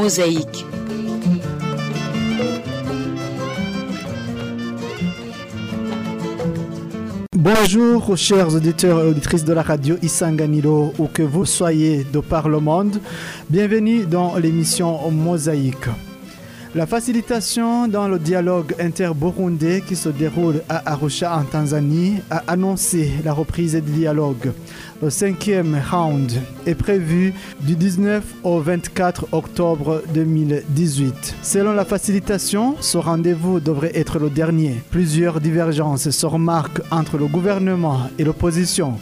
Mosaïque. Bonjour chers auditeurs et auditrices de la radio Isanganiro, où que vous soyez de par le monde. Bienvenue dans l'émission Mosaïque. La facilitation dans le dialogue inter-burundais qui se déroule à Arusha en Tanzanie a annoncé la reprise du dialogue. Le cinquième round est prévu du 19 au 24 octobre 2018. Selon la facilitation, ce rendez-vous devrait être le dernier. Plusieurs divergences se remarquent entre le gouvernement et l'opposition.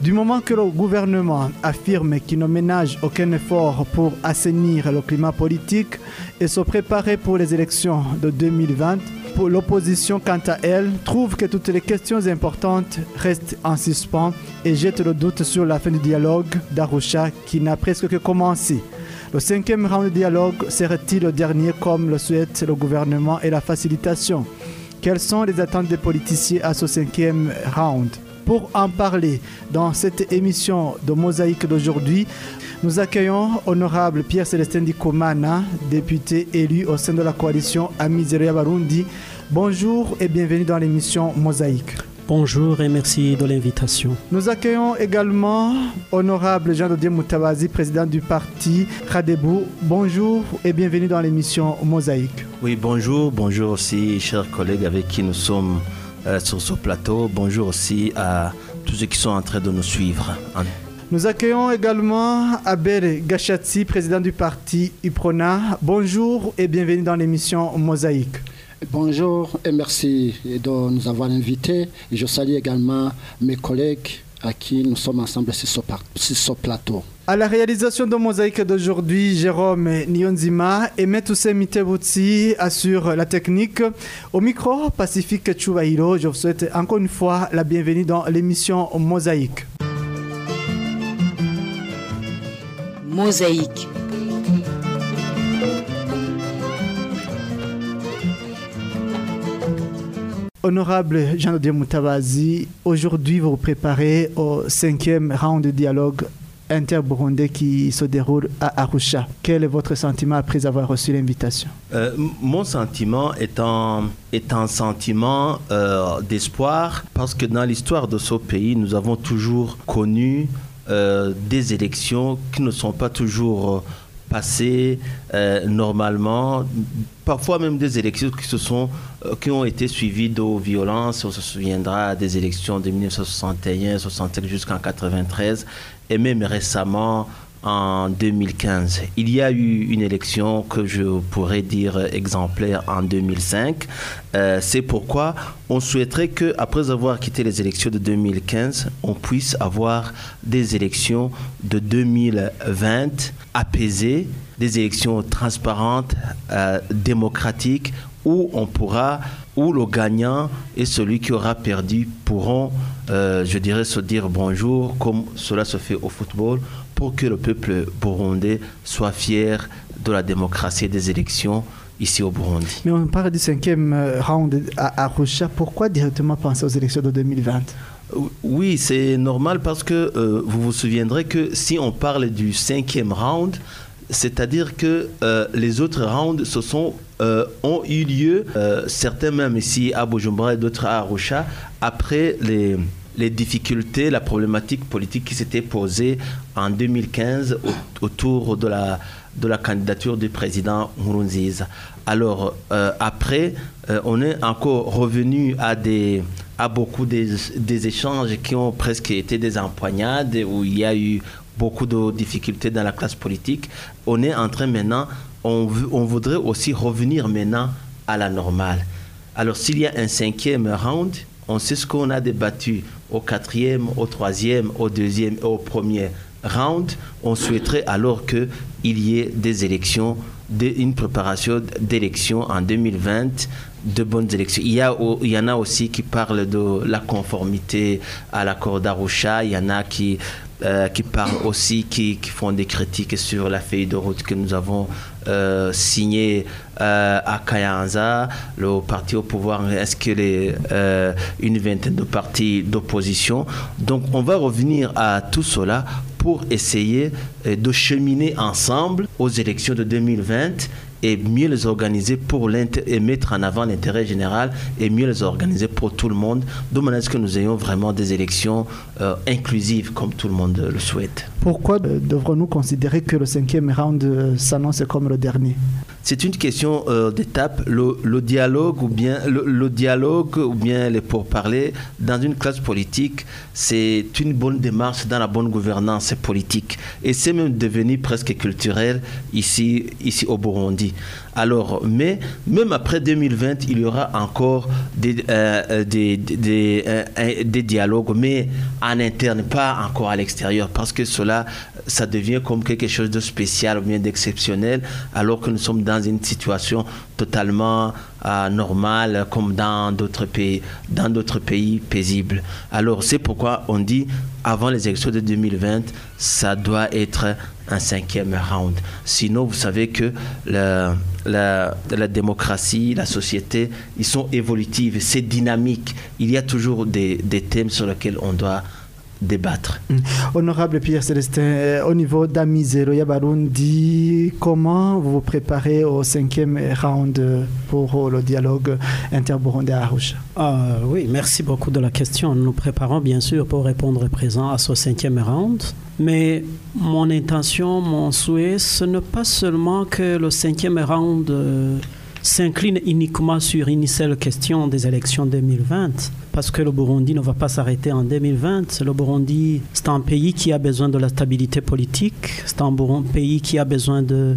Du moment que le gouvernement affirme qu'il ne ménage aucun effort pour assainir le climat politique et se préparer pour les élections de 2020, pour l'opposition, quant à elle, trouve que toutes les questions importantes restent en suspens et jette le doute sur la fin du dialogue d'Arusha qui n'a presque que commencé. Le cinquième round de dialogue serait-il le dernier comme le souhaite le gouvernement et la facilitation? Quelles sont les attentes des politiciens à ce cinquième round? Pour en parler dans cette émission de Mosaïque d'aujourd'hui, nous accueillons honorable Pierre-Célestin Dikomana, député élu au sein de la coalition Amiseria Barundi. Bonjour et bienvenue dans l'émission Mosaïque. Bonjour et merci de l'invitation. Nous accueillons également honorable Jean-Dodier Moutabazi, président du parti Radebou. Bonjour et bienvenue dans l'émission Mosaïque. Oui, bonjour, bonjour aussi chers collègues avec qui nous sommes sur ce plateau. Bonjour aussi à tous ceux qui sont en train de nous suivre. Nous accueillons également Abel Gachatsi, président du parti UPRONA. Bonjour et bienvenue dans l'émission Mosaïque. Bonjour et merci de nous avoir invités. Je salue également mes collègues à qui nous sommes ensemble sur ce plateau. À la réalisation de Mosaïque d'aujourd'hui, Jérôme Nyonzima et Metousse Mitebutsi assurent la technique. Au micro, Pacifique Chubahiro, je vous souhaite encore une fois la bienvenue dans l'émission Mosaïque. Mosaïque. Honorable Jean-Dieu Moutabazi, aujourd'hui vous vous préparez au cinquième round de dialogue inter-burundais qui se déroule à Arusha. Quel est votre sentiment après avoir reçu l'invitation? Euh, Mon sentiment est un, est un sentiment euh, d'espoir parce que dans l'histoire de ce pays, nous avons toujours connu euh, des élections qui ne sont pas toujours passées normalement, parfois même des élections qui, se sont, qui ont été suivies de violences. On se souviendra des élections de 1961, 65 jusqu'en 93 et même récemment en 2015. Il y a eu une élection que je pourrais dire exemplaire en 2005. Euh, c'est pourquoi on souhaiterait que, après avoir quitté les élections de 2015, on puisse avoir des élections de 2020 apaisées, des élections transparentes, euh, démocratiques, où on pourra, où le gagnant et celui qui aura perdu pourront, euh, je dirais, se dire bonjour, comme cela se fait au football, pour que le peuple burundais soit fier de la démocratie et des élections ici au Burundi. Mais on parle du cinquième round à Arusha. Pourquoi directement penser aux élections de 2020 oui, c'est normal parce que euh, vous vous souviendrez que si on parle du cinquième round, c'est-à-dire que euh, les autres rounds se sont, euh, ont eu lieu, euh, certains même ici à Bujumbura et d'autres à Arusha, après les, les difficultés, la problématique politique qui s'était posée en 2015 autour de la, candidature du président Nkurunziza. Alors, après, on est encore revenu à, beaucoup des, échanges qui ont presque été des empoignades, où il y a eu beaucoup de difficultés dans la classe politique. On est en train maintenant, on voudrait aussi revenir maintenant à la normale. Alors s'il y a un cinquième round, on sait ce qu'on a débattu au quatrième, au troisième, au deuxième et au premier round. On souhaiterait alors qu'il y ait des élections, une préparation d'élections en 2020 de bonnes élections. Il y, a, en a aussi qui parlent de la conformité à l'accord d'Arusha, il y en a qui euh, parlent aussi, qui, font des critiques sur la feuille de route que nous avons euh, signée euh, à Kayanza, le parti au pouvoir, qu'il est une vingtaine de partis d'opposition? Donc on va revenir à tout cela pour essayer euh, de cheminer ensemble aux élections de 2020 et mieux les organiser pour et mettre en avant l'intérêt général et mieux les organiser pour tout le monde, de manière à ce que nous ayons vraiment des élections euh, inclusives comme tout le monde le souhaite. Pourquoi devrons-nous considérer que le cinquième round euh, s'annonce comme le dernier? C'est une question euh, d'étape. Le, dialogue ou bien le, dialogue ou bien les pourparlers dans une classe politique, c'est une bonne démarche dans la bonne gouvernance politique et c'est même devenu presque culturel ici ici au Burundi. Alors, mais même après 2020, il y aura encore des, euh, euh, euh, des, dialogues, mais en interne, pas encore à l'extérieur, parce que cela, ça devient comme quelque chose de spécial ou bien d'exceptionnel, alors que nous sommes dans une situation totalement normale, comme dans d'autres pays, dans d'autres pays paisibles. Alors, c'est pourquoi on dit, avant les élections de 2020, ça doit être un cinquième round. Sinon, vous savez que la, la, la démocratie, la société, ils sont évolutives, c'est dynamique. Il y a toujours des, des thèmes sur lesquels on doit débattre. Mm. Honorable Pierre Célestin, euh, au niveau d'Amizero Yabarundi, comment vous vous préparez au cinquième round pour le dialogue interburundais à Arusha? Ah, Oui, merci beaucoup de la question. Nous nous préparons bien sûr pour répondre présent à ce cinquième round. Mais mon intention, mon souhait, ce n'est pas seulement que le cinquième round euh, s'incline uniquement sur une seule question des élections 2020 parce que le Burundi ne va pas s'arrêter en 2020. Le Burundi, c'est un pays qui a besoin de la stabilité politique, c'est un pays qui a besoin de,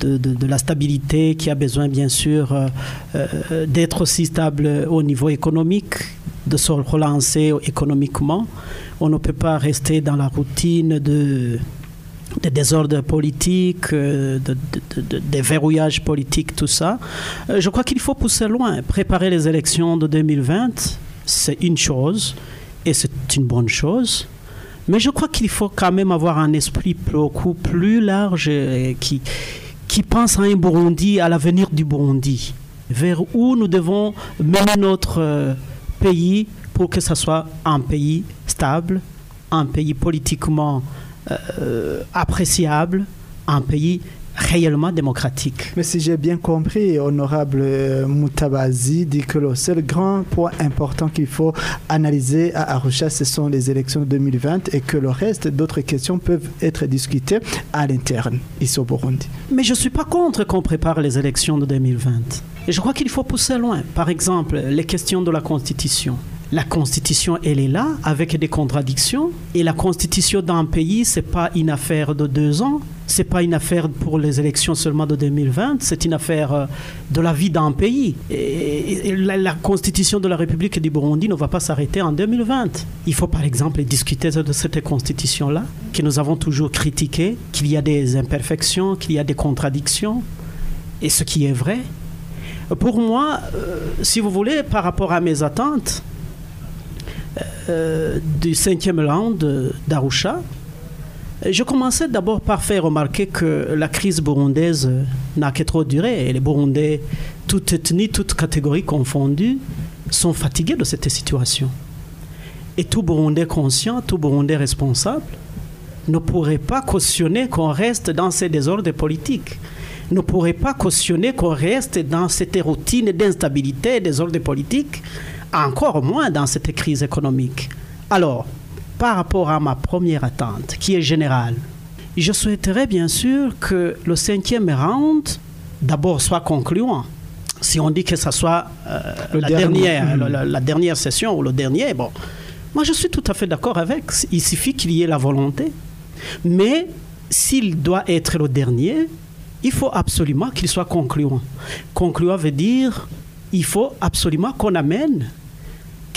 de, la stabilité, qui a besoin bien sûr euh, euh, d'être aussi stable au niveau économique, de se relancer économiquement. On ne peut pas rester dans la routine de des désordres politiques, euh, de, des verrouillages politiques, tout ça. je crois qu'il faut pousser loin, préparer les élections de 2020 c'est une chose et c'est une bonne chose. Mais je crois qu'il faut quand même avoir un esprit beaucoup plus large qui, qui pense à un Burundi, à l'avenir du Burundi, vers où nous devons mener notre euh, pays pour que ce soit un pays stable, un pays politiquement euh, appréciable, un pays réellement démocratique. Mais si j'ai bien compris, honorable euh, Moutabazi dit que le seul grand point important qu'il faut analyser à Arusha, ce sont les élections de 2020 et que le reste d'autres questions peuvent être discutées à l'interne, ici au Burundi. Mais je ne suis pas contre qu'on prépare les élections de 2020. Et je crois qu'il faut pousser loin. Par exemple, les questions de la Constitution. La Constitution, elle est là avec des contradictions. Et la Constitution d'un pays, c'est pas une affaire de deux ans. C'est pas une affaire pour les élections seulement de 2020. C'est une affaire euh, de la vie d'un pays. Et la, Constitution de la République du Burundi ne va pas s'arrêter en 2020. Il faut par exemple discuter de cette Constitution-là, que nous avons toujours critiquée, qu'il y a des imperfections, qu'il y a des contradictions. Et ce qui est vrai. Pour moi, euh, si vous voulez, par rapport à mes attentes, euh, du cinquième round d'Arusha, je commençais d'abord par faire remarquer que la crise burundaise n'a que trop duré et les Burundais, toutes ethnies, toutes catégories confondues, sont fatigués de cette situation. Et tout Burundais conscient, tout Burundais responsable ne pourrait pas cautionner qu'on reste dans ces désordres politiques, ne pourrait pas cautionner qu'on reste dans cette routine d'instabilité, désordre politique encore moins dans cette crise économique. Alors, par rapport à ma première attente, qui est générale, je souhaiterais bien sûr que le cinquième round, d'abord, soit concluant. Si on dit que ce soit euh, la, dernière, la, dernière session ou le dernier, bon, moi je suis tout à fait d'accord avec. Il suffit qu'il y ait la volonté. Mais s'il doit être le dernier, il faut absolument qu'il soit concluant. Concluant veut dire il faut absolument qu'on amène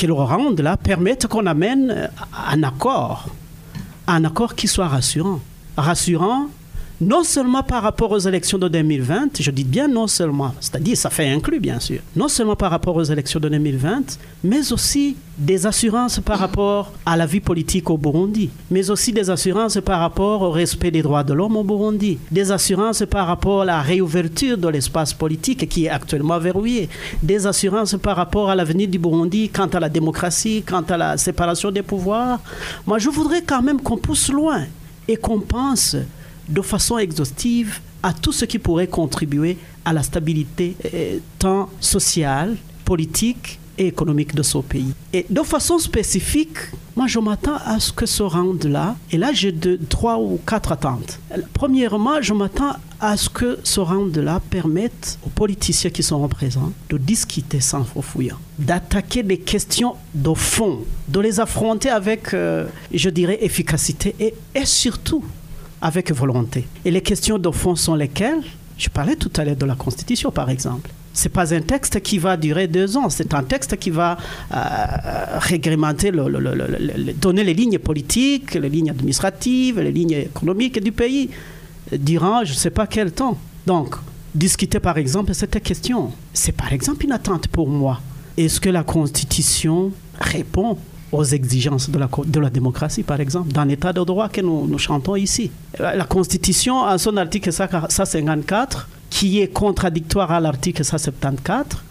le round là permette qu'on amène un accord, un accord qui soit rassurant. Rassurant non seulement par rapport aux élections de 2020, je dis bien non seulement, c'est-à-dire ça fait inclus bien sûr, non seulement par rapport aux élections de 2020, mais aussi des assurances par rapport à la vie politique au Burundi, mais aussi des assurances par rapport au respect des droits de l'homme au Burundi, des assurances par rapport à la réouverture de l'espace politique qui est actuellement verrouillé, des assurances par rapport à l'avenir du Burundi quant à la démocratie, quant à la séparation des pouvoirs. Moi, je voudrais quand même qu'on pousse loin et qu'on pense de façon exhaustive à tout ce qui pourrait contribuer à la stabilité euh, tant sociale, politique et économique de ce pays. Et de façon spécifique, moi je m'attends à ce que ce round-là, et là j'ai deux, trois ou quatre attentes. Premièrement, je m'attends à ce que ce round-là permette aux politiciens qui sont présents de discuter sans faux fouillant, d'attaquer des questions de fond, de les affronter avec, euh, je dirais, efficacité et surtout avec volonté. Et les questions de fond sont lesquelles? Je parlais tout à l'heure de la Constitution, par exemple. C'est pas un texte qui va durer deux ans, c'est un texte qui va euh, réglementer, le, le, le, donner les lignes politiques, les lignes administratives, les lignes économiques du pays durant je ne sais pas quel temps. Donc, discuter par exemple cette question, c'est par exemple une attente pour moi. Est-ce que la Constitution répond aux exigences de la, de la démocratie, par exemple, dans l'état de droit que nous, chantons ici. La Constitution, en son article 154, qui est contradictoire à l'article 174, euh,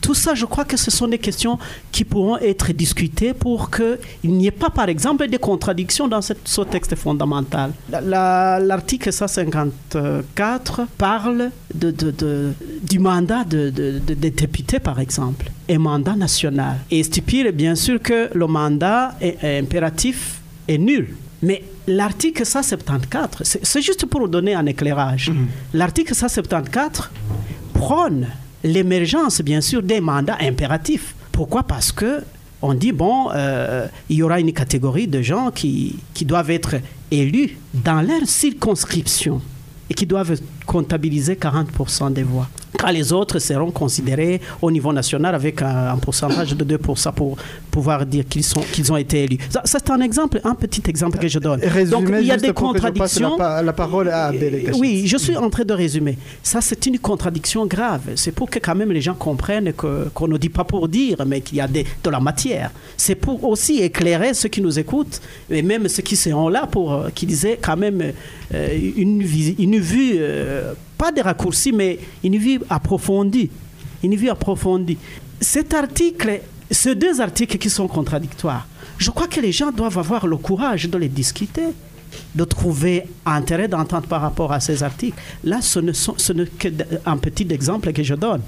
tout ça, je crois que ce sont des questions qui pourront être discutées pour qu'il n'y ait pas, par exemple, des contradictions dans ce texte fondamental. L'article 154 parle de, de, de, du mandat des députés, par exemple, et mandat national. Et stipule bien sûr que le mandat est, est impératif est nul. Mais l'article 174, c'est juste pour donner un éclairage. Mm -hmm. L'article 174 prône l'émergence, bien sûr, des mandats impératifs. Pourquoi? Parce que on dit, bon, euh, il y aura une catégorie de gens qui, qui doivent être élus dans leur circonscription et qui doivent comptabiliser 40% des voix. Quand les autres seront considérés au niveau national avec un, un pourcentage de 2% pour pouvoir dire qu'ils qu'ils ont été élus. Ça, c'est un exemple, un petit exemple que je donne. Résumez Donc il y a des contradictions. La, la, parole à Abel Oui, je suis en train de résumer. Ça, c'est une contradiction grave. C'est pour que quand même les gens comprennent que, qu'on ne dit pas pour dire, mais qu'il y a des, de la matière. C'est pour aussi éclairer ceux qui nous écoutent, et même ceux qui seront là pour euh, qu'ils aient quand même euh, une, une vue. Euh, pas des raccourcis, mais une vue approfondie. Une vue approfondie. Cet article, ces deux articles qui sont contradictoires, je crois que les gens doivent avoir le courage de les discuter, de trouver intérêt d'entendre par rapport à ces articles. Là, ce ne, sont, n'est qu'un petit exemple que je donne.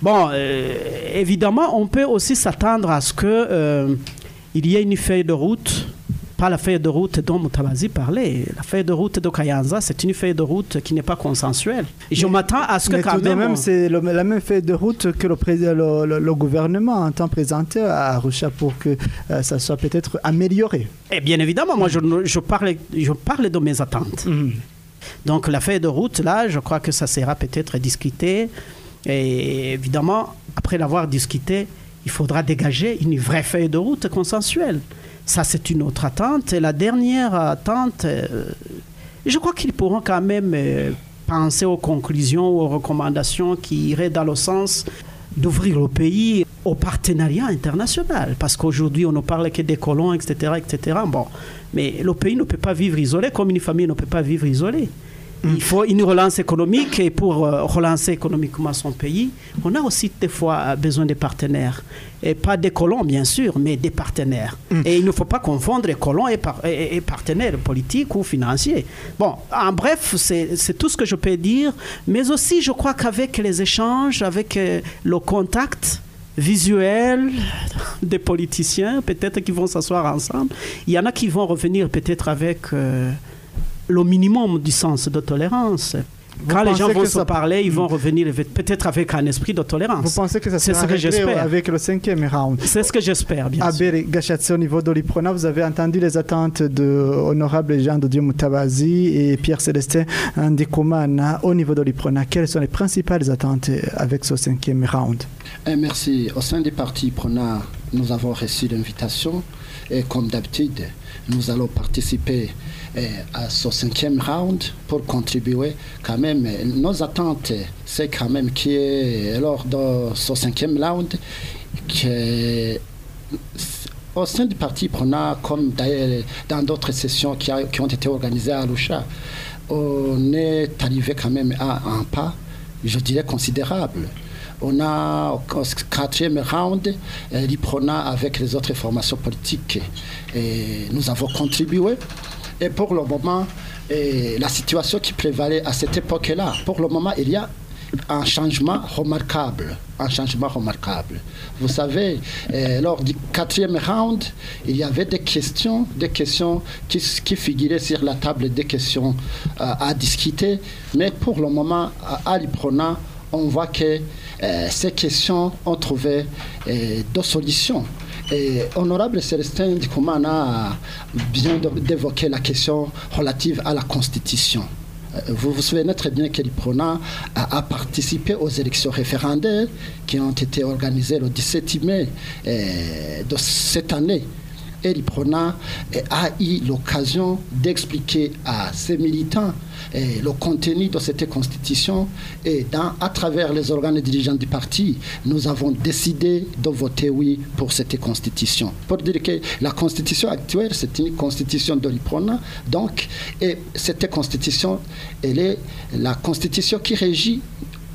Bon, euh, évidemment, on peut aussi s'attendre à ce qu'il euh, y ait une feuille de route pas la feuille de route dont Moutabazi parlait. La feuille de route de Kayanza, c'est une feuille de route qui n'est pas consensuelle. Je m'attends à ce que mais quand tout même... même on- c'est la même feuille de route que le, le, le- le gouvernement entend présenter à Arusha pour que euh, ça soit peut-être amélioré. Et bien évidemment, moi, je, je, parle, je parle de mes attentes. Mhm. Donc la feuille de route, là, je crois que ça sera peut-être discuté. Et évidemment, après l'avoir discuté, il faudra dégager une vraie feuille de route consensuelle. Ça, c'est une autre attente. Et la dernière attente, euh, je crois qu'ils pourront quand même euh, penser aux conclusions, aux recommandations qui iraient dans le sens d'ouvrir le pays au partenariat international. Parce qu'aujourd'hui, on ne parle que des colons, etc., etc. Bon, mais le pays ne peut pas vivre isolé comme une famille ne peut pas vivre isolée. Il faut une relance économique et pour euh, relancer économiquement son pays, on a aussi des fois euh, besoin de partenaires. Et pas des colons, bien sûr, mais des partenaires. Et il ne faut pas confondre colons et, par- et- et partenaires politiques ou financiers. Bon, en bref, c'est tout ce que je peux dire. Mais aussi, je crois qu'avec les échanges, avec euh, le contact, visuel des politiciens, peut-être qui vont s'asseoir ensemble. Il y en a qui vont revenir peut-être avec euh, le minimum du sens de tolérance. Quand les gens vont se ça- parler, ils vont revenir peut-être avec un esprit de Vous tolérance. pensez que ça sera ce que j'espère. avec le cinquième round? C'est ce que j'espère, bien sûr. Abel Gachatse, au niveau de l'IPRONA, vous avez entendu les attentes de honorable Jean de Dieu Moutabazi et Pierre Célestin Ndikumana au niveau de l'IPRONA. Quelles sont les principales attentes avec ce cinquième round? Eh, merci. Au sein du parti PRONA, nous avons reçu l'invitation et comme d'habitude, nous allons participer à ce cinquième round pour contribuer quand même. Nos attentes, c'est quand même qui est lors de ce cinquième round que au sein du parti PRONA, comme d'ailleurs dans d'autres sessions qui, a- ont été organisées à Arusha, on est arrivé quand même à un pas, je dirais, considérable. On a au quatrième round l'IPRONA avec les autres formations politiques. Nous avons contribué Et pour le moment, la situation qui prévalait à cette époque-là, pour le moment, il y a un changement remarquable. Un changement remarquable. Vous savez, euh, lors du quatrième round, il y avait des questions, des questions qui, figuraient sur la table des questions euh, à discuter. Mais pour le moment, à l'IPRONA, on voit que euh, ces questions ont trouvé deux solutions. Honorable Célestin Dikomana vient d'évoquer la question relative à la Constitution. Euh, vous vous souvenez très bien que l'IPRONA a, participé aux élections référendaires qui ont été organisées le 17 mai euh, de cette année et l'IPRONA a eu l'occasion d'expliquer à ses militants le contenu de cette constitution et à travers les organes dirigeants du parti, nous avons décidé de voter oui pour cette constitution. Pour dire que la constitution actuelle, c'est une constitution de l'IPRONA, donc, et cette constitution, elle est la constitution qui régit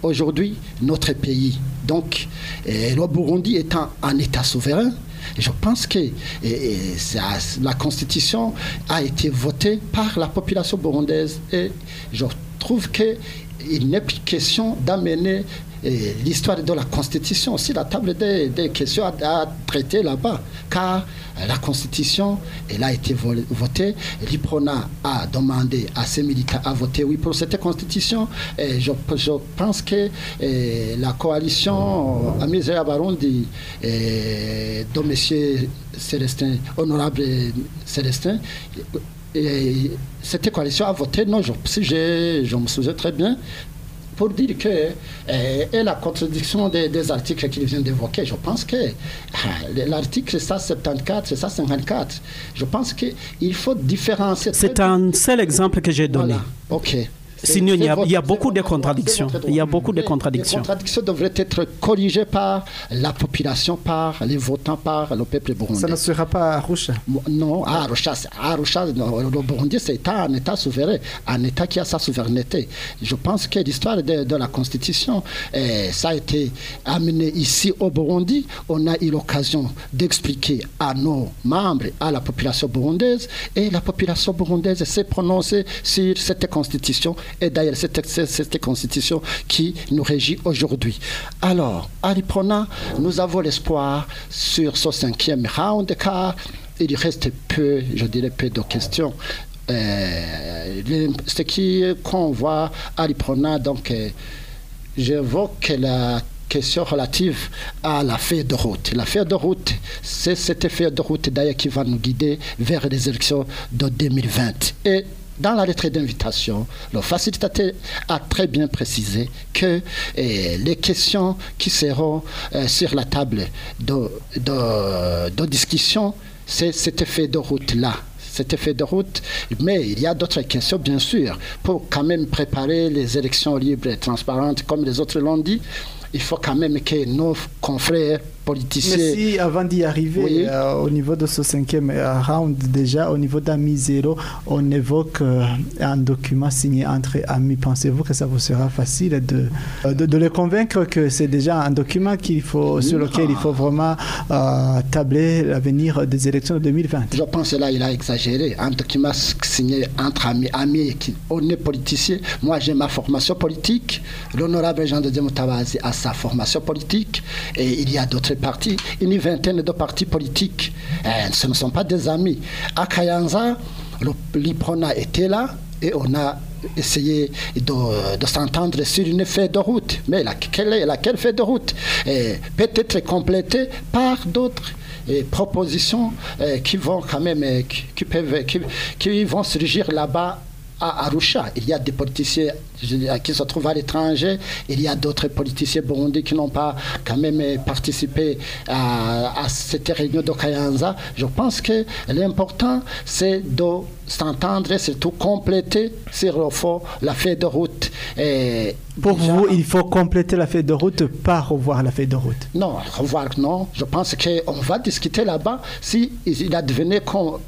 aujourd'hui notre pays. Donc, le Burundi étant un État souverain, je pense que la Constitution a été votée par la population burundaise. Et je trouve qu'il n'est plus question d'amener l'histoire de la Constitution aussi, la table des, questions à, traiter là-bas, car la Constitution, elle a été votée, l'IPRONA a demandé à ses militants à voter oui pour cette Constitution, et je, pense que la coalition Amisea Barundi de M. Célestin, honorable Célestin, et cette coalition a voté, non, je, je me souviens très bien, pour dire que, euh, et la contradiction des, articles qu'il vient d'évoquer, je pense que euh, l'article 174 et 154, je pense qu'il faut différencier. C'est un seul exemple que j'ai donné. Voilà. OK. Sinon, il y, a, beaucoup de contradictions. Il y a beaucoup de contradictions. Les contradictions devraient être corrigées par la population, par les votants, par le peuple burundais. Ça ne sera pas à Arusha Non, à Arusha, Arusha le Burundi, c'est un État souverain, un État qui a sa souveraineté. Je pense que l'histoire de, la Constitution, eh, ça a été amené ici au Burundi. On a eu l'occasion d'expliquer à nos membres, à la population burundaise, et la population burundaise s'est prononcée sur cette Constitution et d'ailleurs cette, cette constitution qui nous régit aujourd'hui. Alors, à nous avons l'espoir sur ce cinquième round car il reste peu, je dirais peu de questions. Euh, ce qui qu'on voit à donc euh, j'évoque la question relative à la feuille de route. La feuille de route, c'est cette feuille de route d'ailleurs qui va nous guider vers les élections de 2020. Et dans la lettre d'invitation, le facilitateur a très bien précisé que eh, les questions qui seront eh, sur la table de, de, discussion, c'est cet effet de route-là cet effet de route. Mais il y a d'autres questions, bien sûr, pour quand même préparer les élections libres et transparentes, comme les autres l'ont dit. Il faut quand même que nos confrères politiciens. Mais si avant d'y arriver, euh, au niveau de ce cinquième euh, round, déjà au niveau d'Ami Zéro, on évoque euh, un document signé entre amis. Pensez-vous que ça vous sera facile de, de, les convaincre que c'est déjà un document qu'il faut, sur lequel il faut vraiment tabler l'avenir des élections de 2020 Je pense que là, il a exagéré. Un document signé entre amis, amis qui, on est politicien. Moi, j'ai ma formation politique. L'honorable Jean de Moutabazi a sa formation politique. Et il y a d'autres partis, une vingtaine de partis politiques. Eh, ce ne sont pas des amis. À Kayanza, l'IPRONA était là et on a essayé de, s'entendre sur une feuille de route. Mais laquelle, laquelle feuille de route? Eh, peut être complétée par d'autres eh, propositions qui vont quand même, qui, peuvent, qui vont surgir là-bas à Arusha. Il y a des politiciens qui se trouvent à l'étranger. Il y a d'autres politiciens burundais qui n'ont pas quand même participé à, cette réunion de Kayanza. Je pense que l'important, c'est de s'entendre et surtout compléter sur le fond la feuille de route. Et Pour vous, il faut compléter la feuille de route, pas revoir la feuille de route Non, revoir, non. Je pense qu'on va discuter là-bas si il advenait qu'on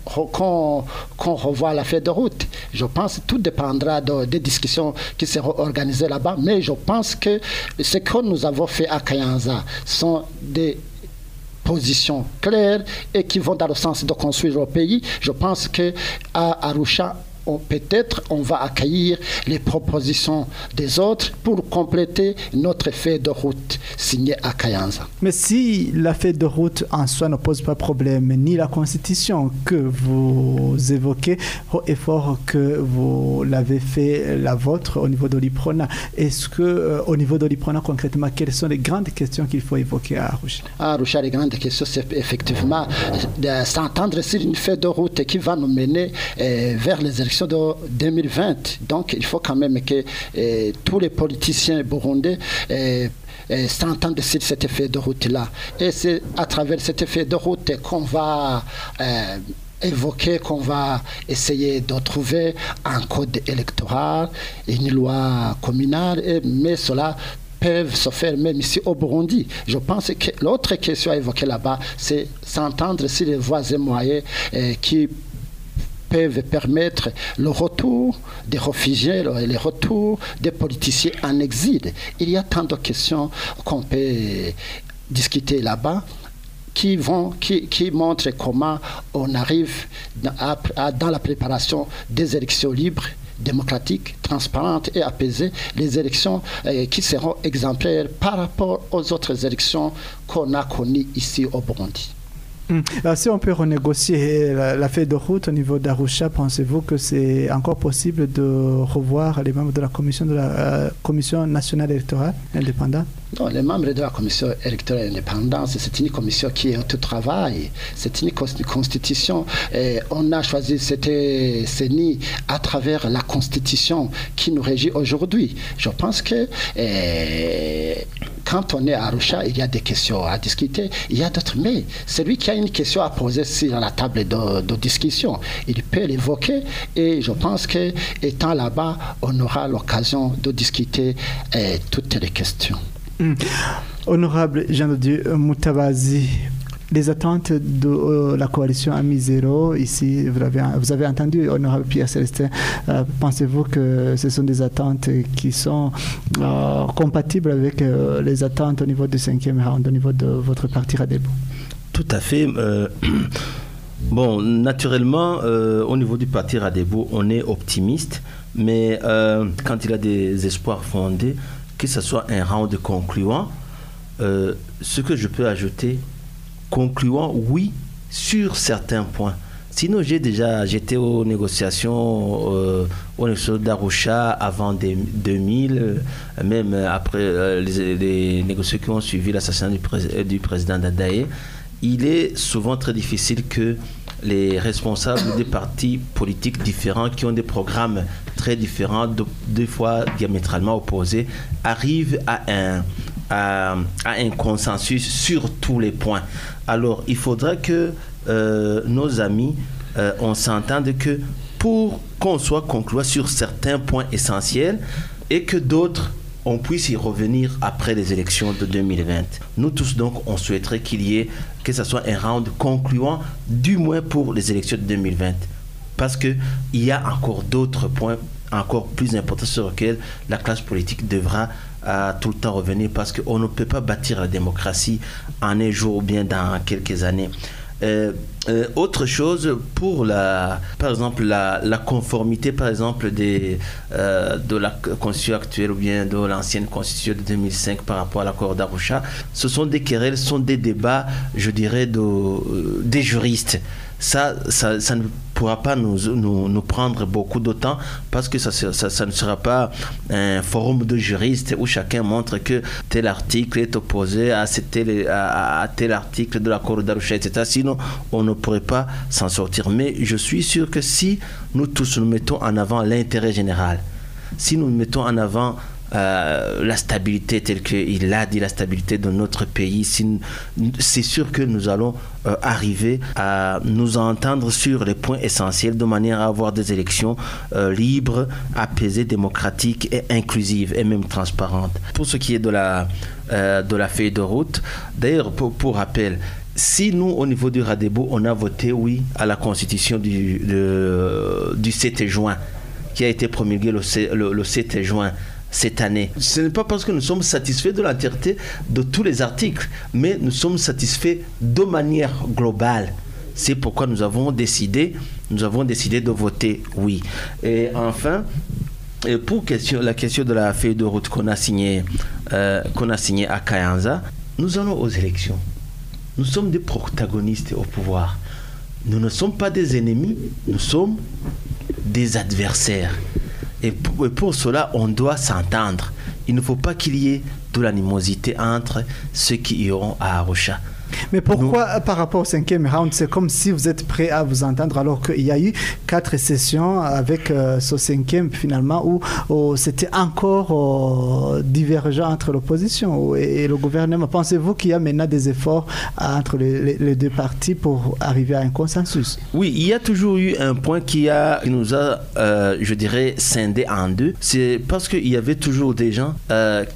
revoit la feuille de route. Je pense que tout dépendra des discussions qui seront organisés là-bas. Mais je pense que ce que nous avons fait à Kayanza sont des positions claires et qui vont dans le sens de construire le pays. Je pense que à Arusha, peut-être on va accueillir les propositions des autres pour compléter notre fait de route signé à Kayanza. Mais si la feuille de route en soi ne pose pas problème, ni la constitution que vous évoquez, au effort que vous l'avez fait la vôtre au niveau de l'IPRONA, est-ce que euh, au niveau de l'IPRONA concrètement, quelles sont les grandes questions qu'il faut évoquer à Arusha À Arusha, les grandes questions, c'est effectivement de s'entendre sur une feuille de route qui va nous mener euh, vers les élections de 2020. Donc, il faut quand même que eh, tous les politiciens burundais eh, eh, s'entendent sur cet effet de route-là. Et c'est à travers cet effet de route qu'on va évoquer qu'on va essayer de trouver un code électoral, une loi communale, mais cela peut se faire même ici au Burundi. Je pense que l'autre question à évoquer là-bas, c'est s'entendre sur les voies et moyens qui peuvent permettre le retour des réfugiés, le retour des politiciens en exil. Il y a tant de questions qu'on peut discuter là-bas qui, vont, qui, qui montrent comment on arrive dans la préparation des élections libres démocratiques, transparentes et apaisées, les élections euh, qui seront exemplaires par rapport aux autres élections qu'on a connues ici au Burundi. Hmm. si on peut renégocier la, feuille de route au niveau d'Arusha, pensez-vous que c'est encore possible de revoir les membres de la commission, de la, euh, commission nationale électorale indépendante? Les membres de la commission électorale indépendante, c'est une commission qui est au travail, c'est une constitution. On a choisi cette CENI à travers la constitution qui nous régit aujourd'hui. Je pense que eh, quand on est à Arusha, il y a des questions à discuter, il y a d'autres. Mais celui qui a une question à poser sur la table de, discussion, il peut l'évoquer et je pense que étant là-bas, on aura l'occasion de discuter eh, toutes les questions. Hmm. Honorable Jean-Dieu Moutabazi, les attentes de euh, la coalition Ami Zéro, ici, vous avez, entendu, honorable Pierre Célestin, euh, pensez-vous que ce sont des attentes qui sont euh, compatibles avec les attentes au niveau du cinquième round, au niveau de votre parti Radebo Tout à fait. bon, naturellement, au niveau du parti Radebo, on est optimiste, mais quand il a des espoirs fondés, que ce soit un round concluant. Euh, ce que je peux ajouter, concluant, oui, sur certains points. Sinon, j'ai déjà, j'étais aux négociations euh, d'Arusha avant 2000, euh, même après euh, les, négociations qui ont suivi l'assassinat du, du, président Dadae. Il est souvent très difficile que les responsables des partis politiques différents qui ont des programmes très différents, deux fois diamétralement opposés, arrivent à un, à, un consensus sur tous les points. Alors, il faudrait que euh, nos amis, euh, on s'entende que pour qu'on soit conclu sur certains points essentiels et que d'autres on puisse y revenir après les élections de 2020. Nous tous, donc, on souhaiterait qu'il y ait, que ce soit un round concluant, du moins pour les élections de 2020. Parce qu'il y a encore d'autres points encore plus importants sur lesquels la classe politique devra euh, tout le temps revenir parce qu'on ne peut pas bâtir la démocratie en un jour ou bien dans quelques années. Euh, euh, autre chose pour la, par exemple la, conformité par exemple des, euh, de la constitution actuelle ou bien de l'ancienne constitution de 2005 par rapport à l'accord d'Arusha, ce sont des querelles, ce sont des débats, je dirais, de, des juristes ça, ça, ne pourra pas nous, nous, prendre beaucoup de temps parce que ça, ça, ne sera pas un forum de juristes où chacun montre que tel article est opposé à, tel, à tel article de l'accord d'Arusha, etc. Sinon, on ne pourrait pas s'en sortir. Mais je suis sûr que si nous tous nous mettons en avant l'intérêt général, si nous mettons en avant euh, la stabilité telle qu'il l'a dit, la stabilité de notre pays, c'est sûr que nous allons euh, arriver à nous entendre sur les points essentiels de manière à avoir des élections euh, libres, apaisées, démocratiques et inclusives et même transparentes. Pour ce qui est de la, de la feuille de route, d'ailleurs, pour, pour rappel, si nous, au niveau du Radebo, on a voté oui à la constitution du, du 7 juin, qui a été promulguée le, le 7 juin, cette année. Ce n'est pas parce que nous sommes satisfaits de l'entièreté de tous les articles, mais nous sommes satisfaits de manière globale. C'est pourquoi nous avons décidé, nous avons décidé de voter oui. Et enfin, pour question, la question de la feuille de route qu'on a signée euh, qu'on signé à Kayanza, nous allons aux élections. Nous sommes des protagonistes au pouvoir. Nous ne sommes pas des ennemis, nous sommes des adversaires. Et pour, cela, on doit s'entendre. Il ne faut pas qu'il y ait de l'animosité entre ceux qui iront à Arusha. Mais pourquoi, euh, par rapport au cinquième round, c'est comme si vous êtes prêt à vous entendre alors qu'il y a eu quatre sessions avec euh, ce cinquième finalement où, c'était encore euh, divergent entre l'opposition et, le gouvernement? Pensez-vous qu'il y a maintenant des efforts entre les, deux partis pour arriver à un consensus? Oui, il y a toujours eu un point qui, a, nous a, je dirais, scindé en deux. C'est parce qu'il y avait toujours des gens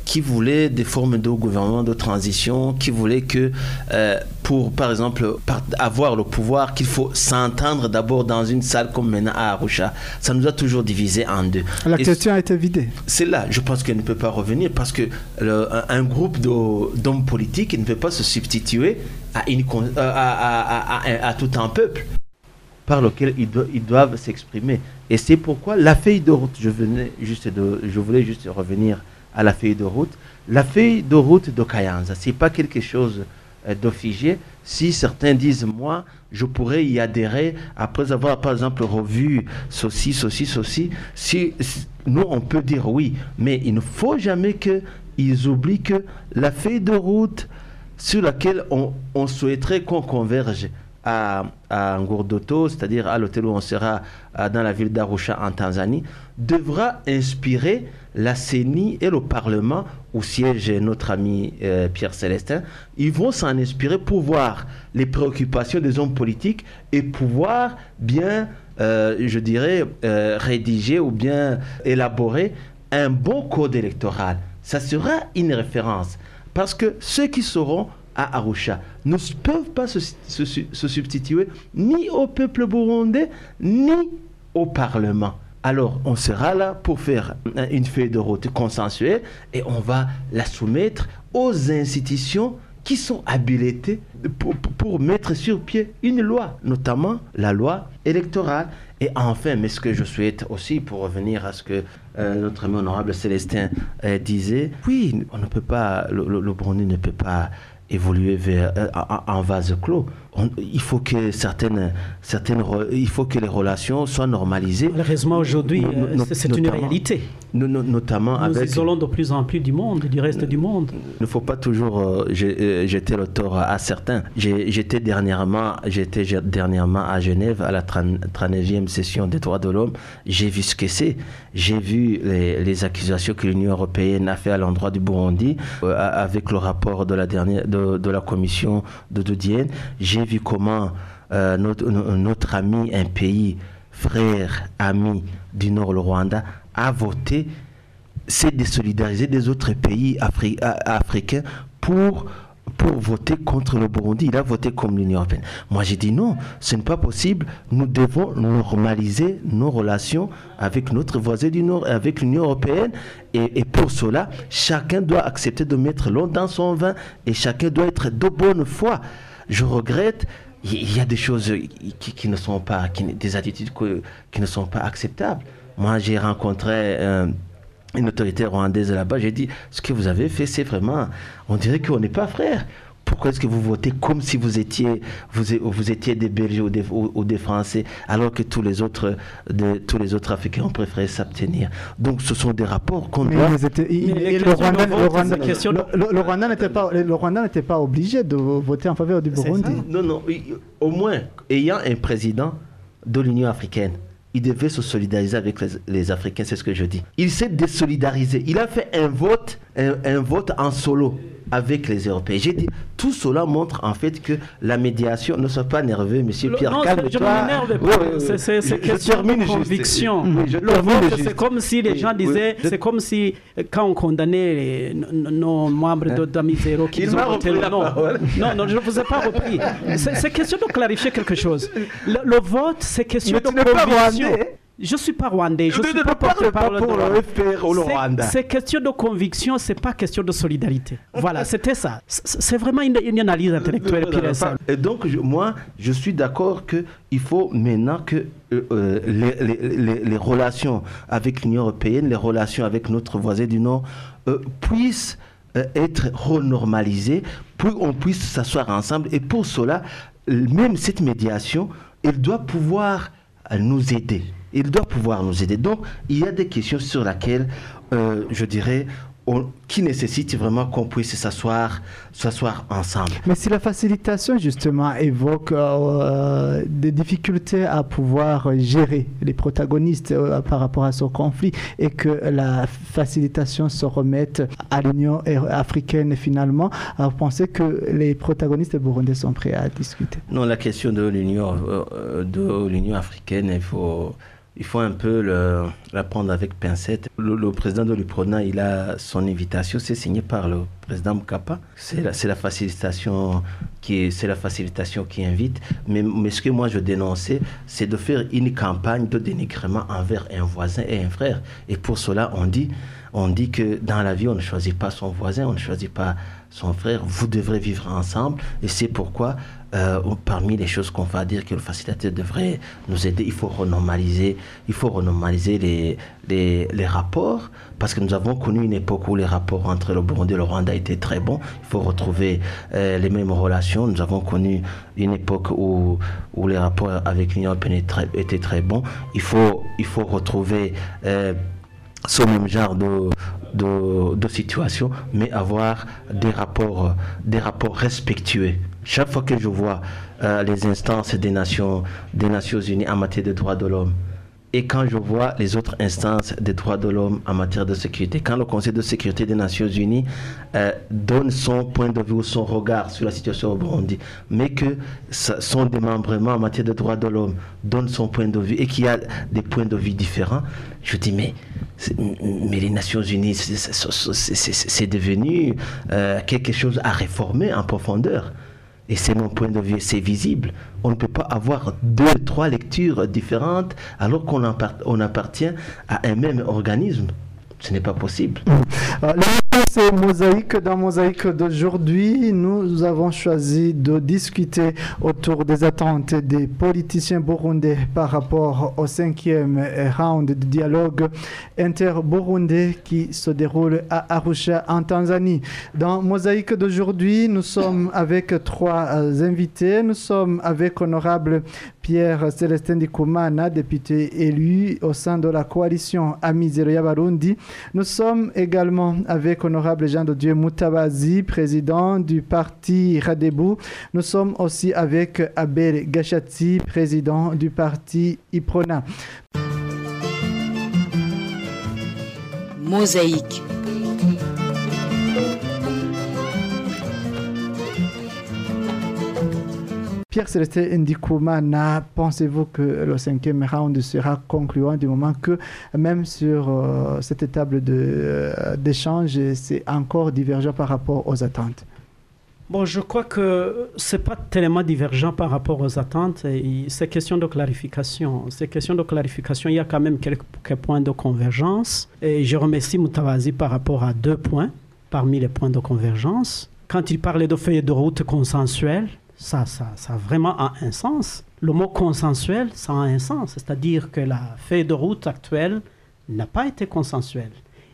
qui voulaient des formes de gouvernement de transition, qui voulaient que euh, pour, par exemple, avoir le pouvoir, qu'il faut s'entendre d'abord dans une salle comme maintenant à Arusha. Ça nous a toujours divisé en deux. La question a été vidée. C'est là, je pense qu'elle ne peut pas revenir parce que un, groupe d'hommes politiques ne peut pas se substituer à, une, euh, à, tout un peuple par lequel ils, ils doivent s'exprimer. Et c'est pourquoi la feuille de route, je, venais juste de, je voulais juste revenir à la feuille de route. La feuille de route de Kayanza, ce n'est pas quelque chose euh, d'officier. Si certains disent, moi, je pourrais y adhérer après avoir, par exemple, revu ceci, ceci, ceci, si, nous, on peut dire oui, mais il ne faut jamais qu'ils oublient que la feuille de route sur laquelle on, souhaiterait qu'on converge à, à c'est-à-dire à, l'hôtel où on sera dans la ville d'Arusha en Tanzanie, devra inspirer la CENI et le Parlement où siège notre ami euh, Pierre Célestin, ils vont s'en inspirer pour voir les préoccupations des hommes politiques et pouvoir bien, euh, je dirais, euh, rédiger ou bien élaborer un bon code électoral. Ça sera une référence. Parce que ceux qui seront à Arusha ne peuvent pas se, se substituer ni au peuple burundais, ni au Parlement. Alors, on sera là pour faire une feuille de route consensuelle et on va la soumettre aux institutions qui sont habilitées pour, mettre sur pied une loi, notamment la loi électorale. Et enfin, mais ce que je souhaite aussi, pour revenir à ce que euh, notre honorable Célestin euh, disait, oui, on ne peut pas, le, le, le ne peut pas évoluer vers un euh, vase clos. il faut que certaines, certaines, il faut que les relations soient normalisées. Malheureusement, aujourd'hui, euh, c'est une réalité. Notamment Nous isolons de plus en plus du monde, du reste du monde. Il ne faut pas toujours euh, jeter le tort à certains. J'étais dernièrement, j'étais dernièrement à Genève à la 39e session des droits de l'homme. J'ai vu ce que c'est. J'ai vu les, accusations que l'Union européenne a fait à l'endroit du Burundi avec le rapport de la dernière de, la commission de Doudienne, j'ai vu comment euh, notre, ami, un pays frère, ami du Nord, le Rwanda, a voté, c'est désolidariser des autres pays africains pour pour voter contre le Burundi. Il a voté comme l'Union européenne. Moi, j'ai dit non, ce n'est pas possible. Nous devons normaliser nos relations avec notre voisin du Nord avec l'Union européenne. Et, pour cela, chacun doit accepter de mettre l'eau dans son vin et chacun doit être de bonne foi. Je regrette il y a des choses qui, ne sont pas, des attitudes qui ne sont pas acceptables. Moi, j'ai rencontré euh, une autorité rwandaise là-bas, j'ai dit, ce que vous avez fait, c'est vraiment, on dirait qu'on n'est pas frères. Pourquoi est-ce que vous votez comme si vous étiez, vous, vous étiez des Belges ou des, ou, des, Français, alors que tous les autres, de, tous les autres Africains ont préféré s'abstenir? Donc, ce sont des rapports qu'on doit. Le Rwanda n'était pas, le Rwanda n'était pas obligé de voter en faveur du Burundi. Non, non. Au moins, ayant un président de l'Union africaine il devait se solidariser avec les, Africains, c'est ce que je dis. Il s'est désolidarisé. Il a fait un vote, un, vote en solo avec les Européens. J'ai dit, tout cela montre en fait que la médiation, ne soit pas nerveux, monsieur Pierre, non, calme-toi. c'est question de conviction. le vote, c'est comme si les gens disaient, c'est comme si quand on condamnait nos membres hein? d'Amizero qui ont voté non. non, non, je ne vous ai pas repris. C'est question de clarifier quelque chose. Le, vote, c'est question de conviction. Je suis pas rwandais, je Ne- suis ne pas parle pas porte-parole pour le Rwanda. Le C'est- Rwanda. C'est question de conviction, c'est pas question de solidarité. Voilà, c'était ça. C'est vraiment une, une analyse intellectuelle et donc, je- moi, je suis d'accord qu'il faut maintenant que euh, euh, les, les- les- les relations avec l'Union européenne, les relations avec notre voisin du Nord, euh, puissent euh, être renormalisées, pour qu'on puisse s'asseoir ensemble. Et pour cela, même cette médiation, elle doit pouvoir nous aider. Il doit pouvoir nous aider. Donc, il y a des questions sur lesquelles, euh, je dirais, on- qui nécessitent vraiment qu'on puisse s'asseoir, s'asseoir ensemble. Mais si la facilitation justement évoque euh, des difficultés à pouvoir gérer les protagonistes euh, par rapport à ce conflit et que la facilitation se remette à l'Union africaine finalement, euh, vous pensez que les protagonistes burundais sont prêts à discuter? Non, la question de l'Union euh, euh, de l'Union africaine, il faut, il faut un peu la prendre avec pincette. Le, président de l'UPRONA, il a son invitation, c'est signé par le président Mkapa. C'est la, facilitation qui invite. Mais, mais ce que moi je dénonçais, c'est de faire une campagne de dénigrement envers un voisin et un frère. Et pour cela, on dit, on dit que dans la vie, on ne choisit pas son voisin, on ne choisit pas son frère. Vous devrez vivre ensemble. Et c'est pourquoi, euh, parmi les choses qu'on va dire que le facilitateur devrait nous aider, il faut renormaliser, il faut renormaliser les, les, les rapports. Parce que nous avons connu une époque où les rapports entre le Burundi et le Rwanda étaient très bons. Il faut retrouver euh, les mêmes relations. Nous avons connu une époque où, où les rapports avec l'Union européenne étaient très, bons. Il faut, il faut retrouver euh, ce même genre de, de, de situation, mais avoir des rapports, des rapports respectueux. Chaque fois que je vois euh, les instances des Nations, des Nations Unies en matière de droits de l'homme, et quand je vois les autres instances des droits de l'homme en matière de sécurité, quand le Conseil de sécurité des Nations Unies euh, donne son point de vue ou son regard sur la situation au Burundi, mais que son démembrement en matière de droits de l'homme donne son point de vue et qu'il y a des points de vue différents, je dis mais, mais les Nations Unies, c'est devenu euh, quelque chose à réformer en profondeur. Et c'est mon point de vue, c'est visible. On ne peut pas avoir deux, trois lectures différentes alors qu'on appart- on appartient à un même organisme. Ce n'est pas possible. Euh, c'est Mosaïque. Dans Mosaïque d'aujourd'hui, nous avons choisi de discuter autour des attentes des politiciens burundais par rapport au cinquième round de dialogue inter-burundais qui se déroule à Arusha, en Tanzanie. Dans Mosaïque d'aujourd'hui, nous sommes avec trois euh, invités. Nous sommes avec honorable Pierre Célestin Ndikumana, député élu au sein de la coalition Amizero Yabarundi. Nous sommes également avec honorable Jean de Dieu Moutabazi, président du parti Radebou. Nous sommes aussi avec Abel Gachati, président du parti Iprona. Mosaïque. Pierre Célestin Ndikoumana, pensez-vous que le cinquième round sera concluant du moment que même sur euh, cette table euh, d'échange, c'est encore divergent par rapport aux attentes? Bon, je crois que c'est pas tellement divergent par rapport aux attentes. C'est question de clarification. C'est question de clarification. Il y a quand même quelques, points de convergence. Et je remercie Moutawazi par rapport à deux points parmi les points de convergence. Quand il parlait de feuilles de route consensuelles, ça, ça, ça a vraiment a un sens. Le mot consensuel, ça a un sens. C'est-à-dire que la feuille de route actuelle n'a pas été consensuelle.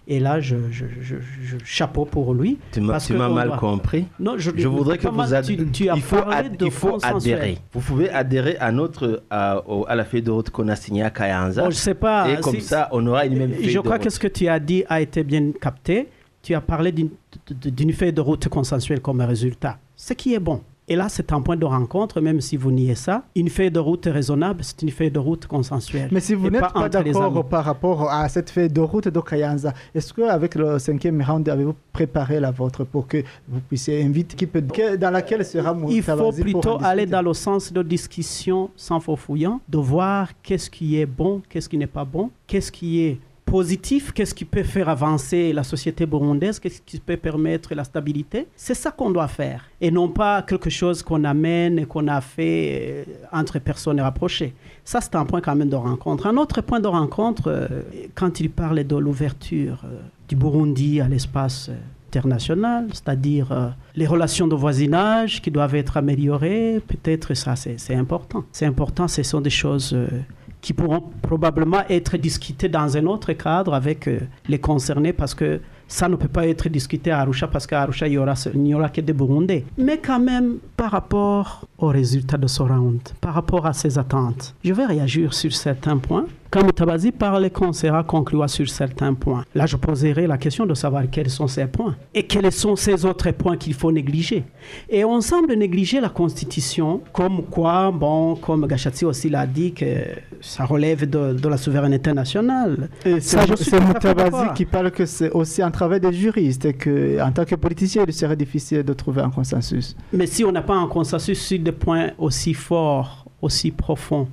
Et là, je, je, je, je- chapeau pour lui. Tu m'as mal compris. Non, je, voudrais que vous ad- tu, tu as il faut, ad- il adhérer. Vous pouvez adhérer à notre à, la feuille de route qu'on a signée à Kayanza. Bon, je sais pas. et comme si- ça, on aura une même feuille Je de crois route. que ce que tu as dit a été bien capté. Tu as parlé d'une feuille de route consensuelle comme résultat, ce qui est bon. Et là, c'est un point de rencontre, même si vous niez ça. Une feuille de route raisonnable, c'est une feuille de route consensuelle. Mais si vous n'êtes pas d'accord par rapport à cette feuille de route de Kayanza, est-ce qu'avec le cinquième round, avez-vous préparé la vôtre pour que vous puissiez inviter l'équipe que- dans laquelle sera Il faut plutôt aller dans le sens de discussion sans faux fouillant, de voir qu'est-ce qui est bon, qu'est-ce qui n'est pas bon, qu'est-ce qui est positif, qu'est-ce qui peut faire avancer la société burundaise, qu'est-ce qui peut permettre la stabilité? C'est ça qu'on doit faire et non pas quelque chose qu'on amène et qu'on a fait euh, entre personnes rapprochées. Ça, c'est un point quand même de rencontre. Un autre point de rencontre, euh, quand il parle de l'ouverture euh, du Burundi à l'espace international, c'est-à-dire les relations de voisinage qui doivent être améliorées, peut-être ça, c'est important. C'est important, ce sont des choses qui pourront probablement être discutés dans un autre cadre avec euh, les concernés parce que ça ne peut pas être discuté à Arusha parce qu'à Arusha, il n'y aura, que des Burundais. Mais quand même, par rapport aux résultats de ce round, par rapport à ses attentes, je vais réagir sur certains points comme Tabazi parle qu'on sera conclua sur certains points. Là, je poserai la question de savoir quels sont ces points et quels sont ces autres points qu'il faut négliger. Et on semble négliger la Constitution, comme quoi, bon, comme Gachatsi aussi l'a dit, que ça relève de, la souveraineté nationale. C'est Moutabazi qui parle que c'est aussi un travail des juristes et qu'en tant que politicien, il serait difficile de trouver un consensus. Mais si on n'a pas un consensus sur des points aussi forts, aussi profonds,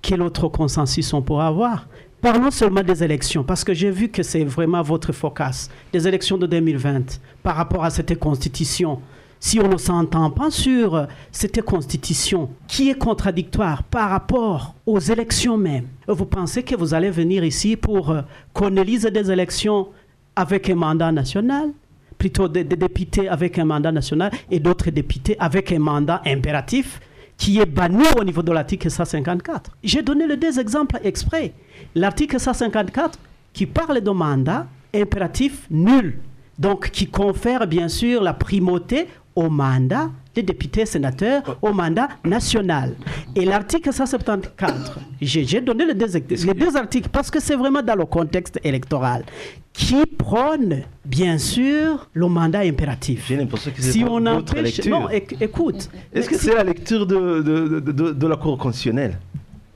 quel autre consensus on pourra avoir? Parlons seulement des élections, parce que j'ai vu que c'est vraiment votre focus, des élections de 2020, par rapport à cette constitution. Si on ne s'entend pas sur cette constitution qui est contradictoire par rapport aux élections même, vous pensez que vous allez venir ici pour euh, qu'on élise des élections avec un mandat national? Plutôt des députés avec un mandat national et d'autres députés avec un mandat impératif? Qui est banni au niveau de l'article 154. J'ai donné les deux exemples exprès. L'article 154 qui parle de mandat impératif nul, donc qui confère bien sûr la primauté au mandat des députés sénateurs au mandat national. Et l'article 174, j'ai donné les deux, les deux articles parce que c'est vraiment dans le contexte électoral qui prône, bien sûr, le mandat impératif. J'ai l'impression que c'est si on empêche, Non, écoute. Est-ce que c'est la lecture de, de, de, de la Cour constitutionnelle?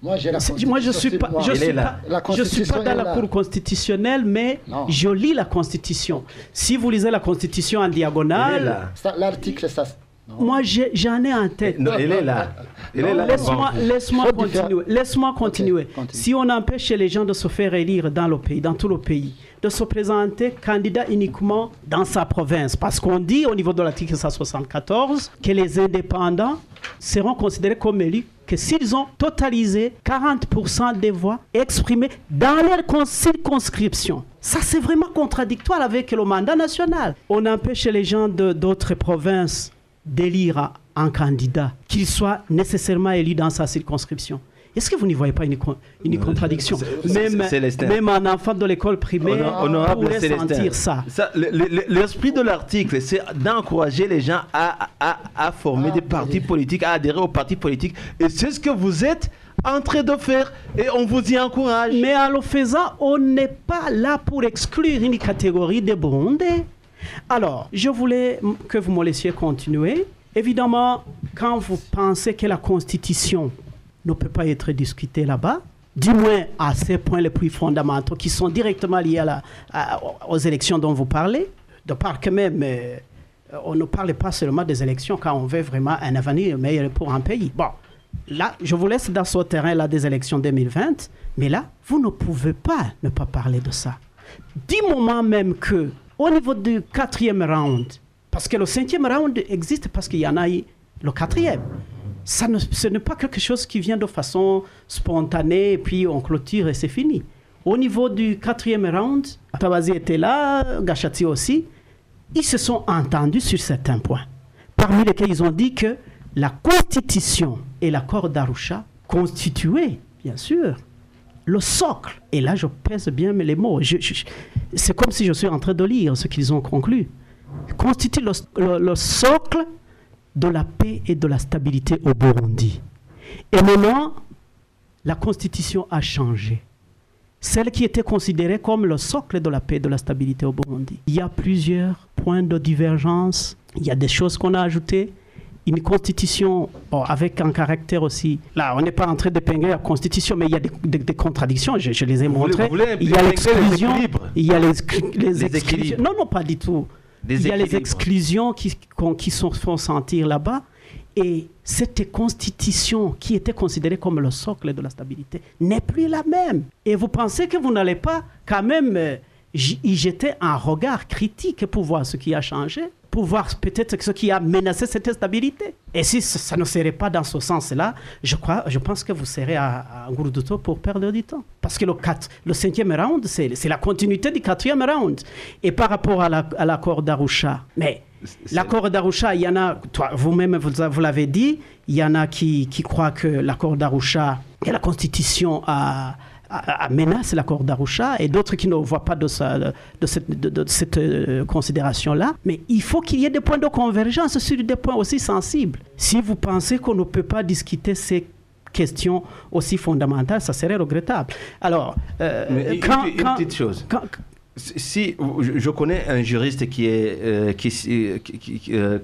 Moi, la Moi, je ne suis pas, je suis pas, je suis pas dans la Cour constitutionnelle, mais je lis la Constitution. Si vous lisez la Constitution en diagonale... L'article, ça... Moi, j'en ai, en tête. Non, elle est là. Laisse-moi laisse continuer. Laisse-moi continuer. Si on empêche les gens de se faire élire dans le pays, dans tout le pays, de se présenter candidat uniquement dans sa province. Parce qu'on dit au niveau de l'article 174 que les indépendants seront considérés comme élus que s'ils ont totalisé 40% des voix exprimées dans leur circonscription. Ça, c'est vraiment contradictoire avec le mandat national. On empêche les gens d'autres provinces d'élire un candidat, qu'il soit nécessairement élu dans sa circonscription. Est-ce que vous n'y voyez pas une, une contradiction? même, même un enfant de l'école primaire pourrait sentir ça. L'esprit de l'article, c'est d'encourager les gens à, à, à former des partis politiques, à adhérer aux partis politiques. Et c'est ce que vous êtes en train de faire et on vous y encourage. Mais en le faisant, on n'est pas là pour exclure une catégorie de Burundais. Alors, je voulais que vous me laissiez continuer. Évidemment, quand vous pensez que la Constitution ne peut pas être discuté là-bas, du moins à ces points les plus fondamentaux qui sont directement liés à aux élections dont vous parlez, de part que même euh, on ne parle pas seulement des élections quand on veut vraiment un avenir meilleur pour un pays. Bon, là, je vous laisse dans ce terrain-là des élections 2020, mais là, vous ne pouvez pas ne pas parler de ça. Du moment même que, au niveau du quatrième round, parce que le cinquième round existe parce qu'il y en a eu le quatrième ce n'est pas quelque chose qui vient de façon spontanée puis on clôture et c'est fini. Au niveau du quatrième round, Tabazi était là, Gachati aussi. Ils se sont entendus sur certains points, parmi lesquels ils ont dit que la constitution et l'accord d'Arusha constituaient, bien sûr, le socle. Et là, je pèse bien les mots. C'est comme si je suis en train de lire ce qu'ils ont conclu. Constitue le socle de la paix et de la stabilité au Burundi. Et maintenant, la constitution a changé. Celle qui était considérée comme le socle de la paix et de la stabilité au Burundi. Il y a plusieurs points de divergence, il y a des choses qu'on a ajoutées. Une constitution avec un caractère aussi. Là, on n'est pas en train de peindre la constitution, mais il y a des, contradictions, je, les ai montrées. il y a l'exclusion, il y a les, les, Non, non, pas du tout il y a les exclusions qui, qui sont, font sentir là-bas. Et cette constitution qui était considérée comme le socle de la stabilité n'est plus la même. Et vous pensez que vous n'allez pas quand même euh, y jeter un regard critique pour voir ce qui a changé, pour voir peut-être ce qui a menacé cette stabilité. Et si ça ne serait pas dans ce sens-là, je, crois, je pense que vous serez à, de temps pour perdre du temps. Parce que le, 4, le cinquième round, c'est la continuité du quatrième round. Et par rapport à l'accord d'Arusha, mais L'accord d'Arusha, il y en a, vous-même vous, l'avez dit, il y en a qui, qui croient que l'accord d'Arusha et la Constitution a, menace l'accord d'Arusha et d'autres qui ne voient pas de, de, cette, de, cette euh, considération-là. Mais il faut qu'il y ait des points de convergence sur des points aussi sensibles. Si vous pensez qu'on ne peut pas discuter ces questions aussi fondamentales, ça serait regrettable. Alors, euh, une, petite chose si je connais un juriste qui est euh, qui, euh,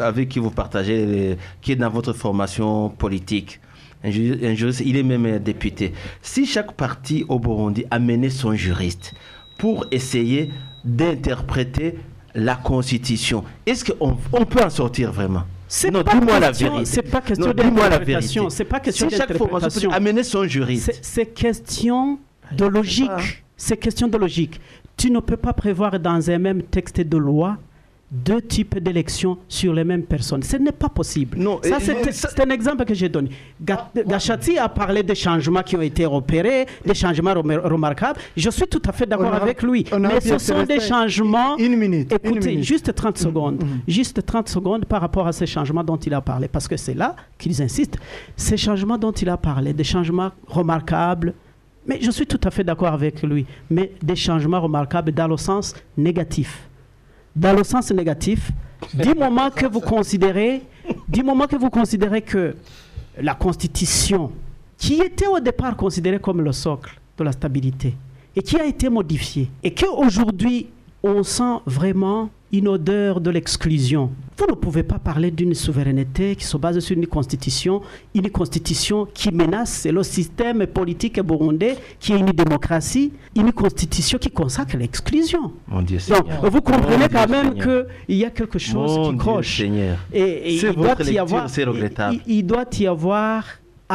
avec qui vous partagez qui est dans votre formation politique un juriste, il est même député si chaque parti au Burundi amenait son juriste pour essayer d'interpréter la constitution est-ce qu'on on peut en sortir vraiment? Non, dis-moi la vérité. C'est pas question d'interprétation. C'est pas question si chaque formation amener son juriste. C'est question de logique. C'est question de logique tu ne peux pas prévoir dans un même texte de loi deux types d'élections sur les mêmes personnes. Ce n'est pas possible. Non, ça, c'est un exemple que j'ai donné. Gachati a parlé des changements qui ont été opérés, des changements remarquables. Je suis tout à fait d'accord avec lui. Mais ce sont des changements... Une minute. Écoutez, juste 30 secondes. Mm-hmm. Juste 30 secondes par rapport à ces changements dont il a parlé. Parce que c'est là qu'ils insistent. Ces changements dont il a parlé, des changements remarquables, mais je suis tout à fait d'accord avec lui. Mais des changements remarquables dans le sens négatif. Dans le sens négatif, du moment que vous considérez, que que la Constitution, qui était au départ considérée comme le socle de la stabilité, et qui a été modifiée, et qu'aujourd'hui on sent vraiment une odeur de l'exclusion. Vous ne pouvez pas parler d'une souveraineté qui se base sur une constitution, une constitution qui menace le système politique burundais, qui est une démocratie, une constitution qui consacre l'exclusion. Donc, vous comprenez quand même qu'il y a quelque chose qui croche. Et, il, doit y avoir, il doit y avoir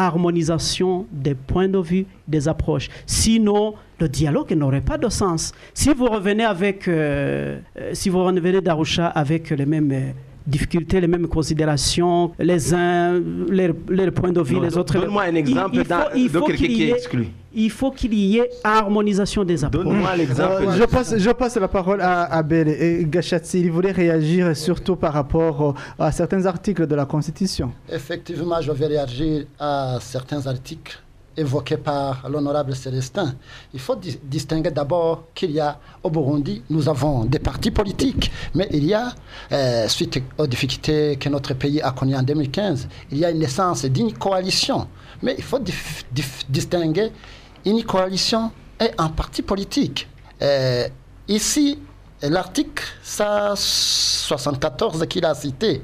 harmonisation des points de vue, des approches. Sinon, le dialogue n'aurait pas de sens. Si vous revenez avec, euh, euh, si vous revenez d'Arusha avec les mêmes euh, difficultés, les mêmes considérations, les uns, les, points de vue, les autres. Donne-moi un exemple il, faut, de quelqu'un qui est exclu. Il faut qu'il y ait harmonisation des approches. Donne-moi l'exemple. je, passe, je passe la parole à Abel et Gachatsi. Il voulait réagir surtout par rapport à certains articles de la Constitution. Effectivement, je vais réagir à certains articles évoqué par l'honorable Célestin. Il faut distinguer d'abord qu'il y a au Burundi, nous avons des partis politiques, mais il y a, euh, suite aux difficultés que notre pays a connues en 2015, il y a une naissance d'une coalition. Mais il faut distinguer une coalition et un parti politique. Euh, ici, l'article 74 qu'il a cité,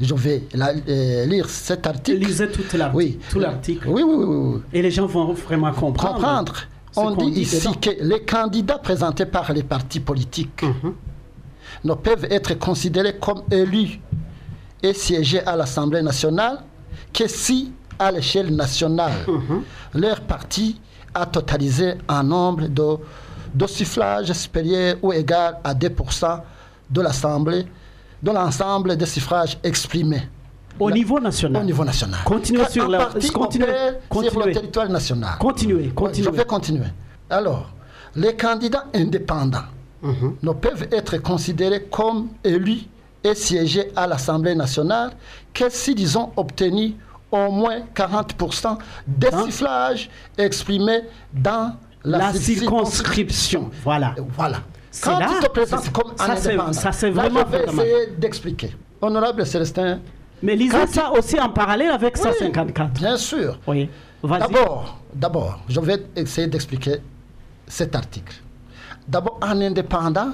je vais euh, lire cet article. Lisez tout l'article. Oui. Tout l'article. Oui, oui, oui, Et les gens vont vraiment comprendre. Comprendre. On dit, ici que les candidats présentés par les partis politiques mhm. ne peuvent être considérés comme élus et siéger à l'Assemblée nationale que si, à l'échelle nationale, mhm. leur parti a totalisé un nombre de, de suffrages supérieur ou égal à 2% de l'Assemblée de l'ensemble des suffrages exprimés. Au niveau national. Au niveau national. Continuez sur, la, continuez, sur le territoire national. Continuez, continuez. Je vais continuer. Alors, les candidats indépendants mhm. ne peuvent être considérés comme élus et siéger à l'Assemblée nationale que s'ils ont obtenu au moins 40% des suffrages exprimés dans la, circonscription. Voilà. Voilà. Quand tu te présentes comme un indépendant, ça c'est vraiment là, je vais essayer d'expliquer. Honorable Célestin. Mais lisez ça aussi en parallèle avec oui, 154. Bien sûr. Oui. D'abord, d'abord, je vais essayer d'expliquer cet article. D'abord, un indépendant,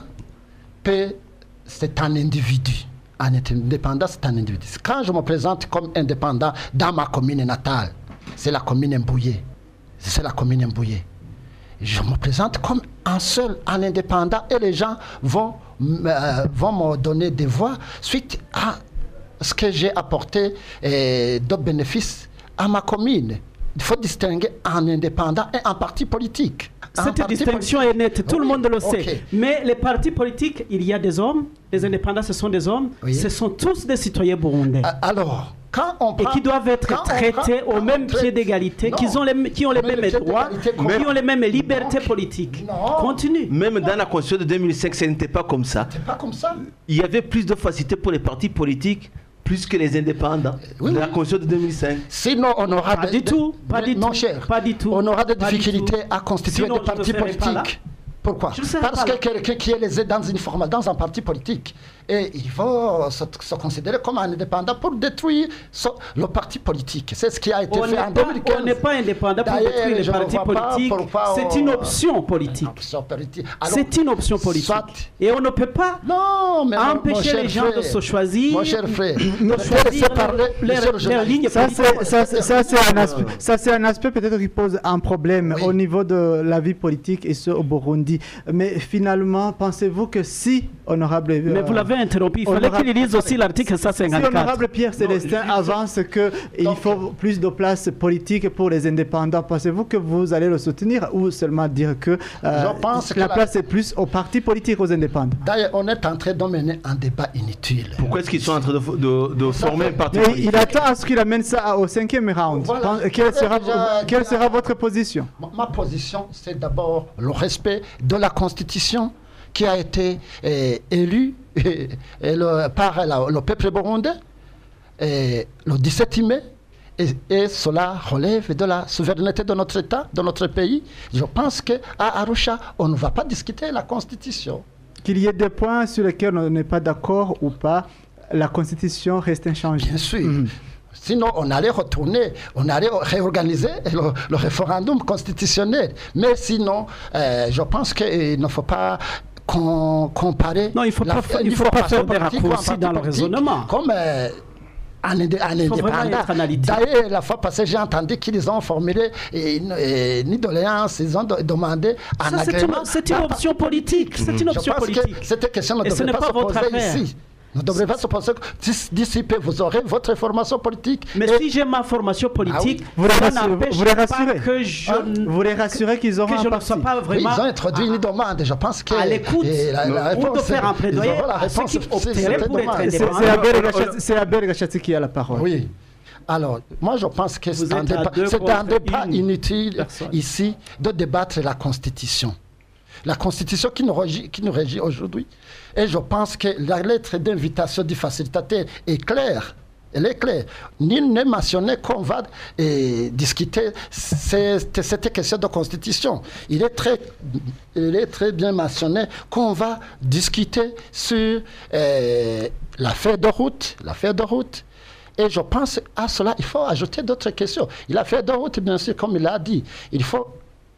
c'est un individu. Un indépendant, c'est un individu. Quand je me présente comme indépendant dans ma commune natale, c'est la commune Mbouillé. C'est la commune Mbouillé je me présente comme un seul, un indépendant, et les gens vont, euh, vont me donner des voix suite à ce que j'ai apporté eh, de bénéfices à ma commune. Il faut distinguer un indépendant et un parti politique. Cette parti distinction politique- est nette, tout le monde le sait. Mais les partis politiques, il y a des hommes, les indépendants, ce sont des hommes, Oui. ce sont tous des citoyens burundais. Alors, quand on et prend- qui doivent être quand traités prend- au même pied d'égalité, qui ont les, qui ont les Mais le mêmes droits, qui ont les mêmes libertés Donc, politiques. non. Continue. Même dans la constitution de 2005, ce n'était pas comme ça. Pas comme ça. Il y avait plus de facilité pour les partis politiques, plus que les indépendants. Oui, dans la constitution de 2005. Sinon, on aura Pas des- du tout, pas du tout, cher, pas du tout, On aura des difficultés à constituer Sinon, des partis politiques. Pourquoi? Parce que quelqu'un qui est lésé dans une forme, dans un parti politique, et il faut se, se considérer comme un indépendant pour détruire son- le parti politique. C'est ce qui a été On fait en pas, 2015. on n'est pas indépendant pour détruire les partis politiques. C'est une option politique. Option politique. Alors, C'est une option politique. soit- Et on ne peut pas Non, mais empêcher cher les gens frère, de se choisir, Mon cher frère, de choisir leur, ligne Ça, ça, c'est- un aspect, peut-être qui pose un problème Oui. au niveau de la vie politique et ce au Burundi. Mais finalement, pensez-vous que si, honorable... euh, Mais vous l'avez interrompu. Il fallait qu'il lise aussi l'article Si 154. honorable Pierre Célestin avance qu'il faut plus de place politique pour les indépendants, pensez-vous que vous allez le soutenir ou seulement dire que euh, Je pense que la la- place est plus aux partis politiques aux indépendants? D'ailleurs, on est en train de mener un débat inutile. Pourquoi est-ce qu'ils sont en train de, de- de former un parti politique? il attend à ce qu'il amène ça au cinquième round. Voilà. Quelle sera, Déjà- quelle sera votre position? Ma position, c'est d'abord le respect de la Constitution qui a été eh, élue eh, le- par la- le peuple burundais eh, le 17 mai. Et, et cela relève de la souveraineté de notre État, de notre pays. Je pense qu'à Arusha, on ne va pas discuter la Constitution. Qu'il y ait des points sur lesquels on n'est pas d'accord ou pas, la Constitution reste inchangée. Bien sûr. Sinon, on allait retourner, on allait réorganiser le, le référendum constitutionnel. Mais sinon, euh, je pense qu'il ne faut pas comparer. Non, il faut la- pas il faut pas faire des raccourcis dans le raisonnement. Comme euh, faut analytique. D'ailleurs, la fois passée, j'ai entendu qu'ils ont formulé une, une doléance, ils ont de- demandé un agrément. une, c'est une option politique. C'est une option politique. que cette question ne devrait n'est pas, se votre poser affaire. Ici. Ne devrait pas se poser. Dis- D'ici peu, vous aurez votre formation politique. Mais Et- si j'ai ma formation politique, Vous les ça rassurez- n'empêche vous les pas rassurez que je, Vous les rassurez qu'ils auront que je ne sois pas oui, vraiment ils ont introduit une demande. Je pense que à l'écoute la, de réponse, faire un plaidoyer à ceux réponse qui sur opteraient cette pour être demande. C'est indépendants. c'est Abel Gachati- c'est Abel Gachati qui a la parole. Oui. Alors, moi, je pense que Vous c'est un débat, un inutile personne. ici de débattre la Constitution. La Constitution qui nous régit, aujourd'hui. Et je pense que la lettre d'invitation du facilitateur est claire. Elle est claire. Nul n'est mentionné qu'on va eh, discuter cette, cette question de constitution. Il est très, il est très bien mentionné qu'on va discuter sur eh, l'affaire de route, l'affaire. Et je pense à cela, il faut ajouter d'autres questions. Fait de route, bien sûr, comme il a dit. Il faut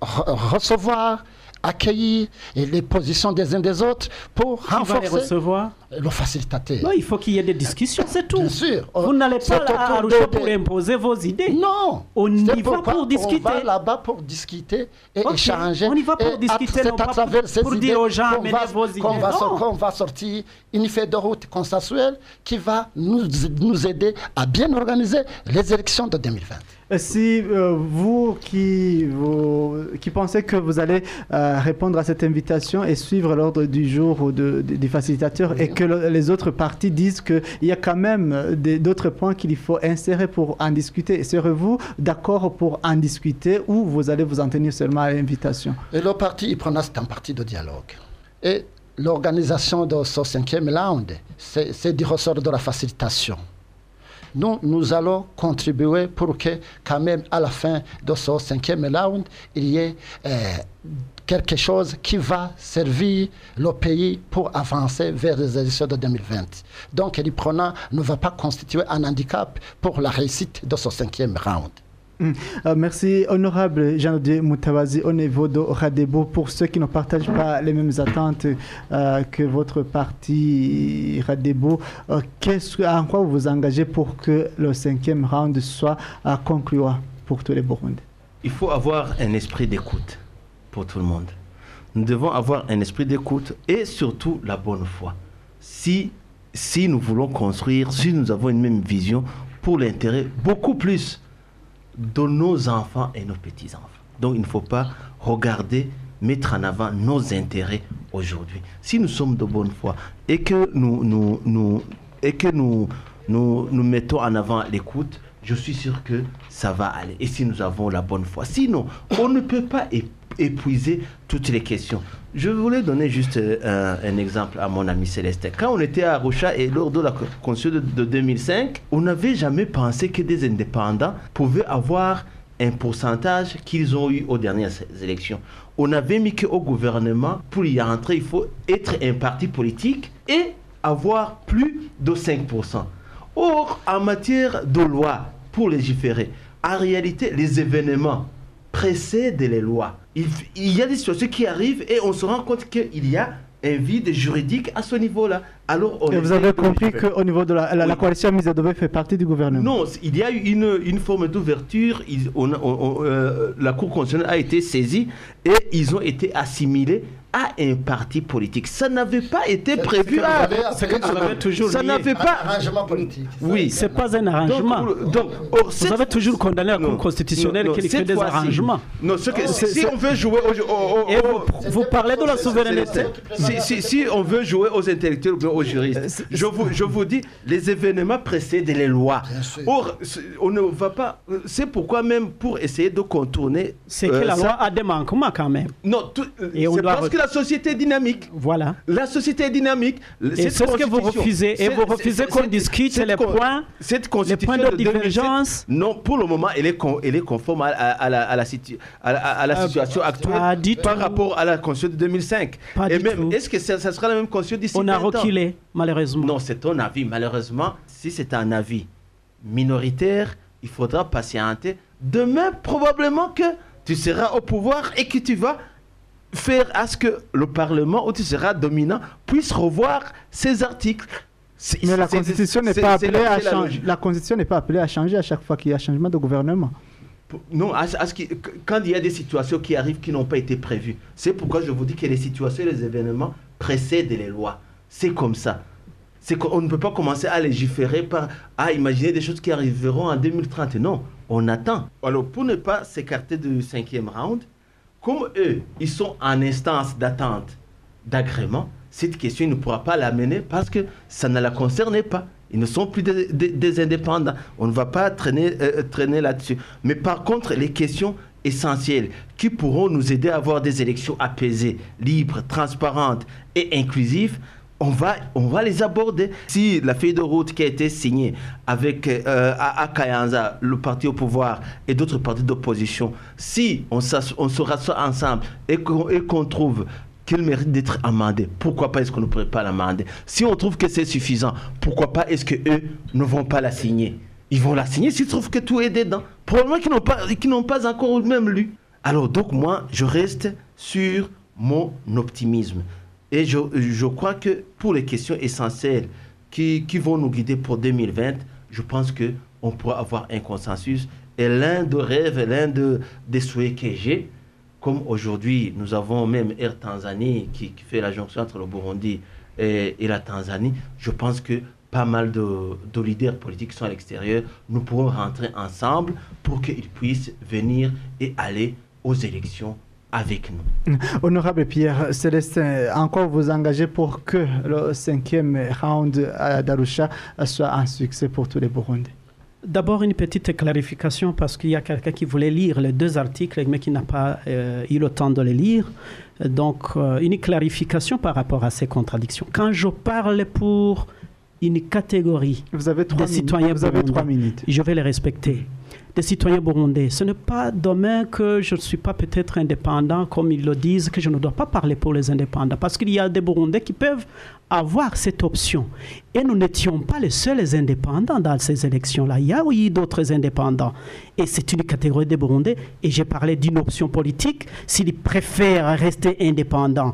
re- recevoir, accueillir les positions des uns des autres pour Qui va les renforcer recevoir le facilitateur. Non, il faut qu'il y ait des discussions, c'est tout. Bien sûr. Vous n'allez C'est pas à autour Arusha de- pour imposer vos idées. Non. On y va pour discuter. On va là-bas pour discuter et échanger. on y va pour à- discuter, c'est à travers pour- ces pour idées dire aux gens, qu'on amenez va- vos qu'on idées. va, Non. sor- qu'on va sortir une feuille de route consensuelle qui va nous, nous aider à bien organiser les élections de 2020. Si euh, vous qui, vous qui pensez que vous allez euh, répondre à cette invitation et suivre l'ordre du jour ou de, des facilitateurs et que le- les autres partis disent qu'il y a quand même euh, d'autres points qu'il faut insérer pour en discuter, serez-vous d'accord pour en discuter ou vous allez vous en tenir seulement à l'invitation? Et le parti IPRONA, c'est un parti de dialogue. Et l'organisation de ce cinquième round, c'est du ressort de la facilitation. Nous, nous allons contribuer pour que, quand même, à la fin de ce cinquième round, il y ait euh, quelque chose qui va servir le pays pour avancer vers les élections de 2020. Donc, l'IPRONA ne va pas constituer un handicap pour la réussite de ce cinquième round. Mm. Euh, merci, honorable Jean-Dieu Moutawazi, au niveau de Radebo. Pour ceux qui ne partagent pas les mêmes attentes euh, que votre parti Radebo, euh, en quoi vous vous engagez pour que le cinquième round soit concluant pour tous les Burundais? Il faut avoir un esprit d'écoute pour tout le monde. Nous devons avoir un esprit d'écoute et surtout la bonne foi. Si si nous voulons construire, si nous avons une même vision pour l'intérêt beaucoup plus de nos enfants et nos petits-enfants. Donc il ne faut pas regarder, mettre en avant nos intérêts aujourd'hui. Si nous sommes de bonne foi et que nous, nous, nous, et que nous, nous, nous mettons en avant l'écoute, je suis sûr que ça va aller. Et si nous avons la bonne foi. Sinon, on ne peut pas épuiser toutes les questions. Je voulais donner juste euh, un, exemple à mon ami Célestin. Quand on était à Rocha et lors de la Constitution de, 2005, on n'avait jamais pensé que des indépendants pouvaient avoir un pourcentage qu'ils ont eu aux dernières élections. On avait mis qu'au gouvernement, pour y entrer, il faut être un parti politique et avoir plus de 5%. Or, en matière de loi pour légiférer, en réalité, les événements précèdent les lois. Il, y a des situations qui arrivent et on se rend compte qu'il y a un vide juridique à ce niveau-là. Alors, et vous avez compris qu'au niveau de la, la, coalition mise à fait partie du gouvernement Non, il y a eu une, une forme d'ouverture. Euh, la Cour constitutionnelle a été saisie et ils ont été assimilés à un parti politique. Ça n'avait pas été prévu. À... toujours ça n'avait pas. Un arrangement politique. Oui, c'est pas un arrangement. Donc, vous avez toujours condamné la Cour constitutionnelle qui fait des arrangements. Non, ce que, si on veut jouer au, vous, parlez de la souveraineté. Si, si, on veut jouer aux intellectuels aux juristes, je vous, je vous dis, les événements précèdent les lois. Or, on ne va pas. C'est pourquoi même pour essayer de contourner. C'est que la loi a des manquements quand même. Non, c'est parce que la société est dynamique. Voilà. La société est dynamique. Et c'est ce que vous refusez. Et vous refusez qu'on discute les points, cette les points de, divergence. non, pour le moment, elle est, elle est conforme à, la, à, la, euh, situation actuelle par rapport à la Constitution de 2005. et même, est-ce que ça, sera la même Constitution d'ici On a reculé, malheureusement. Non, c'est ton avis. Malheureusement, si c'est un avis minoritaire, il faudra patienter. Demain, probablement que tu seras au pouvoir et que tu vas faire à ce que le Parlement, où tu seras dominant, puisse revoir ces articles. Mais la Constitution n'est pas appelée à changer. La Constitution n'est pas appelée à changer à chaque fois qu'il y a changement de gouvernement. Non, à, ce quand il y a des situations qui arrivent qui n'ont pas été prévues. C'est pourquoi je vous dis que les situations et les événements précèdent les lois. C'est comme ça. C'est qu'on ne peut pas commencer à légiférer à imaginer des choses qui arriveront en 2030. Non, on attend. Alors, pour ne pas s'écarter du cinquième round, comme eux, ils sont en instance d'attente d'agrément, cette question ne pourra pas l'amener parce que ça ne la concernait pas. Ils ne sont plus des, indépendants. On ne va pas traîner, euh, traîner là-dessus. Mais par contre, les questions essentielles qui pourront nous aider à avoir des élections apaisées, libres, transparentes et inclusives, on va, on va les aborder. Si la feuille de route qui a été signée avec euh, à, Kayanza, le parti au pouvoir et d'autres partis d'opposition, si on, se rassoit ensemble et qu'on trouve qu'il mérite d'être amendé, pourquoi pas est-ce qu'on ne pourrait pas l'amender? Si on trouve que c'est suffisant, pourquoi pas est-ce qu'eux ne vont pas la signer? Ils vont la signer s'ils trouvent que tout est dedans. Probablement qu'ils n'ont pas, n'ont pas encore même lu. Alors donc moi, je reste sur mon optimisme. Et je, je, crois que pour les questions essentielles qui, qui vont nous guider pour 2020, je pense qu'on pourra avoir un consensus. Et l'un des rêves, l'un de, des souhaits que j'ai, comme aujourd'hui nous avons même Air Tanzanie qui, qui, fait la jonction entre le Burundi et, la Tanzanie, je pense que pas mal de, de leaders politiques sont à l'extérieur, nous pourrons rentrer ensemble pour qu'ils puissent venir et aller aux élections avec nous. Honorable Pierre Célestin, encore vous engagez pour que le cinquième round à Darusha soit un succès pour tous les Burundais? D'abord, une petite clarification parce qu'il y a quelqu'un qui voulait lire les deux articles mais qui n'a pas euh, eu le temps de les lire. Donc, euh, une clarification par rapport à ces contradictions. Quand je parle pour une catégorie vous avez trois de citoyens, vous avez trois minutes. je vais les respecter des citoyens burundais. Ce n'est pas demain que je ne suis pas peut-être indépendant, comme ils le disent, que je ne dois pas parler pour les indépendants, parce qu'il y a des Burundais qui peuvent avoir cette option. Et nous n'étions pas les seuls indépendants dans ces élections-là. Il y a eu d'autres indépendants. Et c'est une catégorie des Burundais. Et j'ai parlé d'une option politique. S'ils préfèrent rester indépendants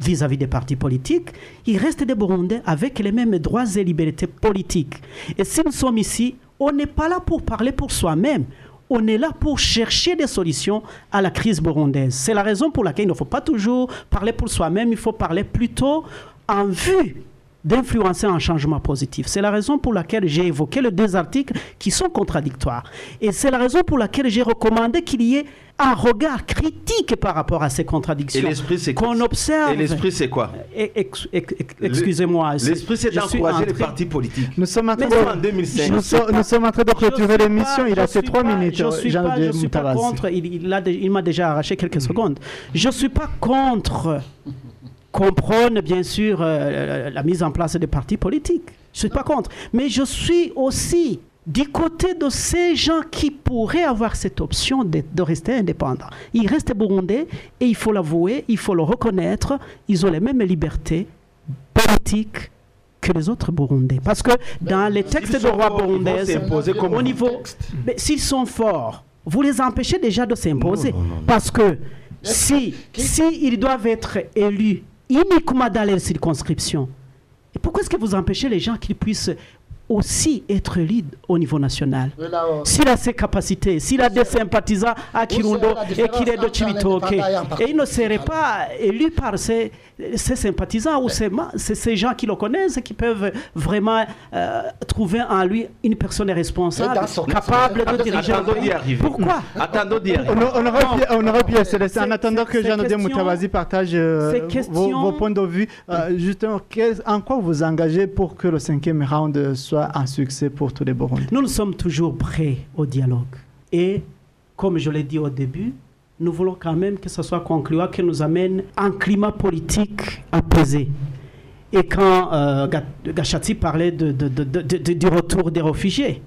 vis-à-vis des partis politiques, ils restent des Burundais avec les mêmes droits et libertés politiques. Et si nous sommes ici, on n'est pas là pour parler pour soi-même. On est là pour chercher des solutions à la crise burundaise. C'est la raison pour laquelle il ne faut pas toujours parler pour soi-même, il faut parler plutôt en vue d'influencer un changement positif. C'est la raison pour laquelle j'ai évoqué les deux articles qui sont contradictoires. Et c'est la raison pour laquelle j'ai recommandé qu'il y ait un regard critique par rapport à ces contradictions. Et l'esprit, c'est Qu'on observe. Et l'esprit, c'est quoi ex- ex- ex- Excusez-moi. L'esprit, c'est je suis d'encourager en les partis politiques. Nous sommes en train de, en 2005. nous sommes, nous sommes en train de clôturer suis l'émission. Il reste suis trois minutes. Je suis Jean pas, je suis pas contre. Il, il a, m'a déjà arraché quelques secondes. Je ne suis pas contre qu'on prône, bien sûr, euh, la mise en place des partis politiques. Je ne suis pas contre. Mais je suis aussi du côté de ces gens qui pourraient avoir cette option de, de rester indépendants. Ils restent burundais et il faut l'avouer, il faut le reconnaître, ils ont les mêmes libertés politiques que les autres burundais. Parce que dans les textes de s'imposer comme au niveau, mais s'ils sont forts, vous les empêchez déjà de s'imposer. Parce que si, si ils doivent être élus uniquement dans les circonscriptions, et pourquoi est-ce que vous empêchez les gens qu'ils puissent aussi être élus au niveau national? Euh, s'il a ses capacités, s'il a des sympathisants à Kirundo et qu'il est de Chibitoke, et il ne serait pas élu par ses, ses sympathisants ou ses, ces gens qui le connaissent et qui peuvent vraiment euh, trouver en lui une personne responsable, capable de diriger un Attendons d'y pays. arriver. Pourquoi? Attendons d'y arriver. On, on aurait pu, on aurait pu se laisser en attendant que ces Jean de questions- Moutawazi partage euh, vos, points de vue. Euh, justement, quel- en quoi vous engagez pour que le cinquième round soit un succès pour tous les Burundais? Nous, nous sommes toujours prêts au dialogue. Et comme je l'ai dit au début, nous voulons quand même que ce soit concluant, que nous amène un climat politique apaisé. Et quand euh, Ga- Gachati parlait de- de- de- du retour des réfugiés,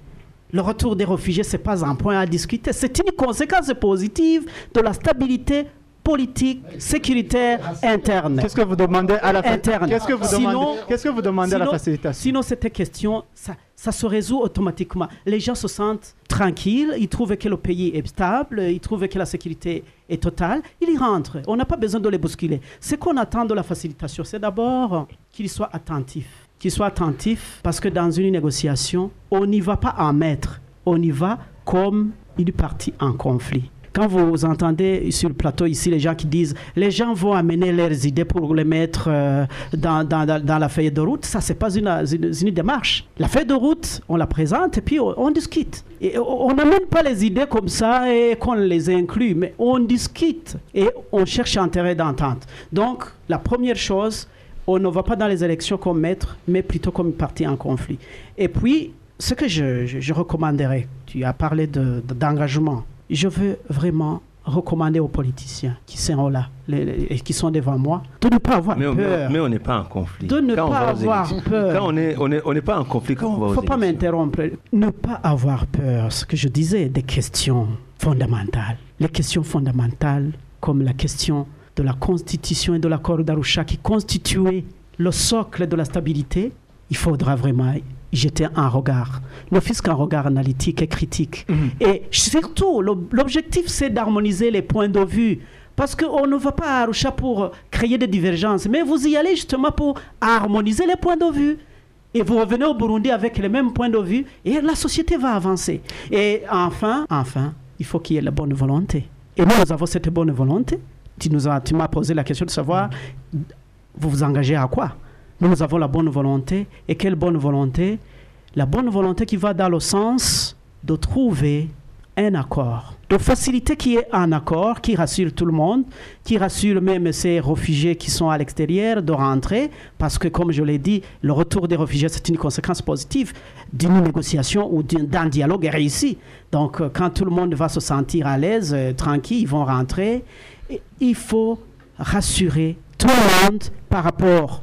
le retour des réfugiés, ce n'est pas un point à discuter. C'est une conséquence positive de la stabilité politique, sécuritaire, interne. Qu'est-ce que vous demandez à la Interne. Qu'est-ce que vous Sinon- demandez, qu'est-ce que vous demandez à la Sinon- facilitation Sinon, cette question, ça, ça se résout automatiquement. Les gens se sentent tranquilles, ils trouvent que le pays est stable, ils trouvent que la sécurité est totale, ils y rentrent. On n'a pas besoin de les bousculer. Ce qu'on attend de la facilitation, c'est d'abord qu'ils soient attentifs. Qu'ils soient attentifs parce que dans une négociation, on n'y va pas en maître, on y va comme une partie en conflit. Quand vous entendez sur le plateau ici les gens qui disent les gens vont amener leurs idées pour les mettre euh, dans, dans- dans- la feuille de route, ça c'est pas une, une, démarche. La feuille de route, on la présente et puis on, discute. Et on n'amène pas les idées comme ça et qu'on les inclut, mais on discute et on cherche intérêt d'entente. Donc la première chose, on ne va pas dans les élections comme maître, mais plutôt comme partie en conflit. Et puis, ce que je, je- recommanderais, tu as parlé de- de- d'engagement, je veux vraiment recommander aux politiciens qui sont là et qui sont devant moi de ne pas avoir Mais, peur. mais on n'est pas en conflit. De ne Quand pas avoir peur. Quand on est, on est, on n'est pas en conflit quand on va aux Il ne faut pas m'interrompre. Ne pas avoir peur, ce que je disais, des questions fondamentales. Les questions fondamentales, comme la question de la constitution et de l'accord d'Arusha qui constituait le socle de la stabilité, il faudra vraiment jeter un regard. Ne fût-ce qu'un regard analytique et critique. Et surtout, l'ob- l'objectif, c'est d'harmoniser les points de vue. Parce qu'on ne va pas à Arusha pour créer des divergences, mais vous y allez justement pour harmoniser les points de vue. Et vous revenez au Burundi avec les mêmes points de vue et la société va avancer. Et enfin, enfin, il faut qu'il y ait la bonne volonté. Et nous, nous avons cette bonne volonté. Tu m'as posé la question de savoir, vous vous engagez à quoi? Nous, avons la bonne volonté. Et quelle bonne volonté? La bonne volonté qui va dans le sens de trouver un accord, de faciliter qu'il y ait un accord qui rassure tout le monde, qui rassure même ces réfugiés qui sont à l'extérieur de rentrer, parce que comme je l'ai dit, le retour des réfugiés, c'est une conséquence positive d'une négociation ou d'un dialogue réussi. Donc euh, quand tout le monde va se sentir à l'aise, euh, tranquille, ils vont rentrer, il faut rassurer tout le monde par rapport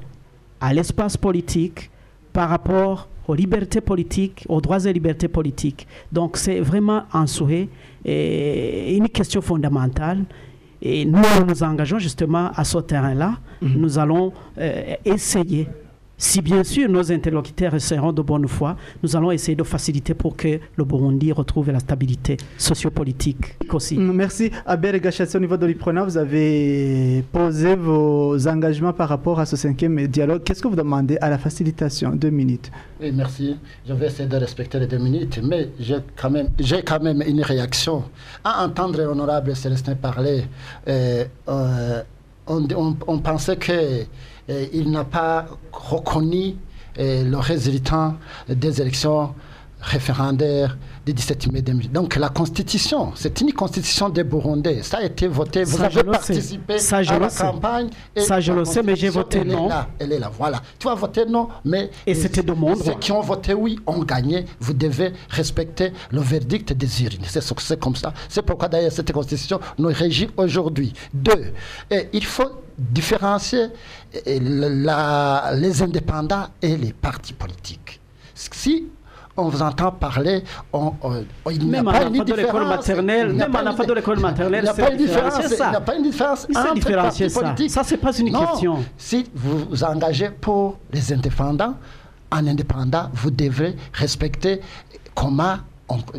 à l'espace politique, par rapport aux libertés politiques, aux droits et libertés politiques. Donc c'est vraiment un souhait et une question fondamentale. Et nous nous nous engageons justement à ce terrain-là. Nous allons euh, essayer, si bien sûr nos interlocuteurs seront de bonne foi, nous allons essayer de faciliter pour que le Burundi retrouve la stabilité sociopolitique aussi. Mm, Merci. Abel Gachatsi, au niveau de l'IPRONA, vous avez posé vos engagements par rapport à ce cinquième dialogue. Qu'est-ce que vous demandez à la facilitation? Deux minutes. Oui, merci. Je vais essayer de respecter les deux minutes, mais j'ai quand même, j'ai quand même une réaction. À entendre l'honorable Célestin parler, euh, euh, on, pensait qu'il eh, n'a pas reconnu eh, le résultat des élections référendaires du 17 mai 2000. Donc la constitution, c'est une constitution des Burundais. Ça a été voté. Vous avez participé ça, à la campagne. Et ça, je le sais, mais j'ai voté non. Est là, elle est là, voilà. Tu as voté non, mais et c'était de mon Ceux qui ont voté oui ont gagné. Vous devez respecter le verdict des urnes. C'est comme ça. C'est pourquoi d'ailleurs cette constitution nous régit aujourd'hui. Deux, et il faut différencier la, les indépendants et les partis politiques. Si on vous entend parler, on, il n'y a pas une différence. Maternelle, même à la fin de l'école maternelle, il n'y a pas une différence. Il n'y a pas une différence entre partis ça. politiques. Ça, c'est pas une non, question. Si vous vous engagez pour les indépendants, en indépendant, vous devrez respecter comment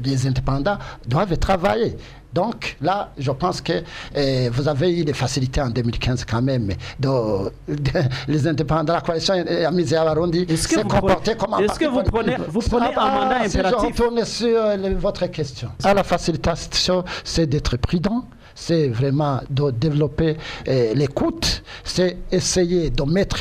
les indépendants doivent travailler. Donc là, je pense que eh, vous avez eu des facilités en 2015 quand même. Les indépendants de la coalition Amis Abarundi s'est comporté comme un Est-ce que vous prenez, vous prenez un ah, mandat impératif Si je retourne sur euh, votre question. À la facilitation, c'est d'être prudent c'est vraiment de développer eh, l'écoute, c'est essayer de mettre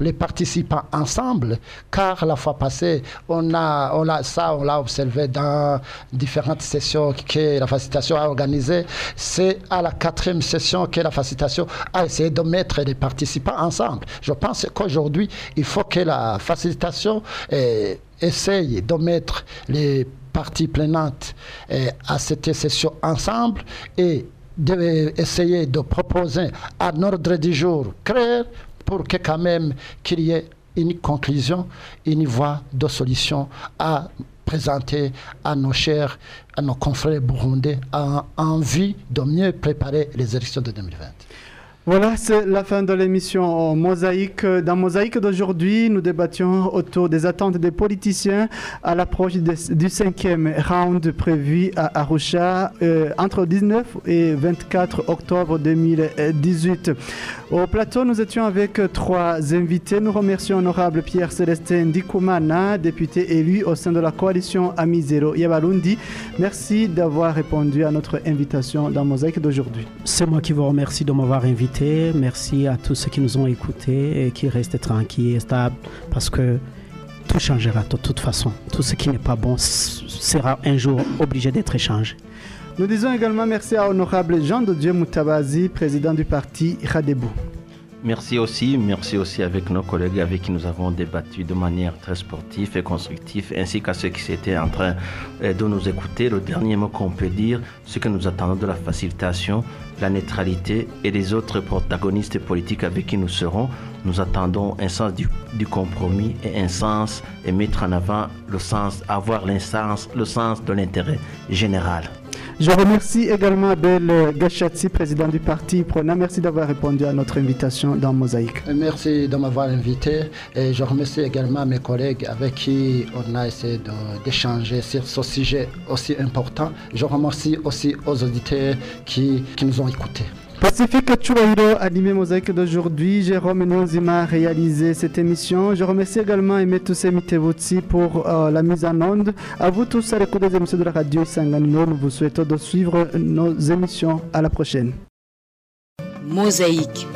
les participants ensemble, car la fois passée, on a, on a ça, on l'a observé dans différentes sessions que la facilitation a organisées. C'est à la quatrième session que la facilitation a essayé de mettre les participants ensemble. Je pense qu'aujourd'hui, il faut que la facilitation eh, essaye de mettre les parties prenantes eh, à cette session ensemble et d'essayer de, de proposer un ordre du jour clair pour que quand même qu'il y ait une conclusion, une voie de solution à présenter à nos chers, à nos confrères burundais en, en vue de mieux préparer les élections de 2020. Voilà, c'est la fin de l'émission Mosaïque. Dans Mosaïque d'aujourd'hui, nous débattions autour des attentes des politiciens à l'approche du cinquième round prévu à Arusha euh, entre 19 et 24 octobre 2018. Au plateau, nous étions avec trois invités. Nous remercions honorable Pierre Célestin Dikoumana, député élu au sein de la coalition Amizero Yabalundi. Merci d'avoir répondu à notre invitation dans Mosaïque d'aujourd'hui. C'est moi qui vous remercie de m'avoir invité Merci à tous ceux qui nous ont écoutés et qui restent tranquilles et stables parce que tout changera de toute façon. Tout ce qui n'est pas bon sera un jour obligé d'être échangé. Nous disons également merci à Honorable Jean de Dieu Moutabazi, président du parti Radebou. Merci aussi, merci aussi avec nos collègues avec qui nous avons débattu de manière très sportive et constructive, ainsi qu'à ceux qui étaient en train euh, de nous écouter. Le dernier mot qu'on peut dire, ce que nous attendons de la facilitation, la neutralité et les autres protagonistes politiques avec qui nous serons. Nous attendons un sens du, du compromis et un sens et mettre en avant le sens, avoir l'insens, le sens de l'intérêt général. Je remercie également Abel Gachatsi, président du parti Prona. Merci d'avoir répondu à notre invitation dans Mosaïque. Merci de m'avoir invité. Et je remercie également mes collègues avec qui on a essayé d'échanger sur ce sujet aussi important. Je remercie aussi aux auditeurs qui nous ont écoutés. Pacifique Chouairo, animé Mosaïque d'aujourd'hui. Jérôme Nozima a réalisé cette émission. Je remercie également Emetou Mitevotsi pour euh, la mise en onde. À vous tous à l'écoute des émissions de la radio Sanganino. Nous vous souhaitons de suivre nos émissions. À la prochaine. Mosaïque.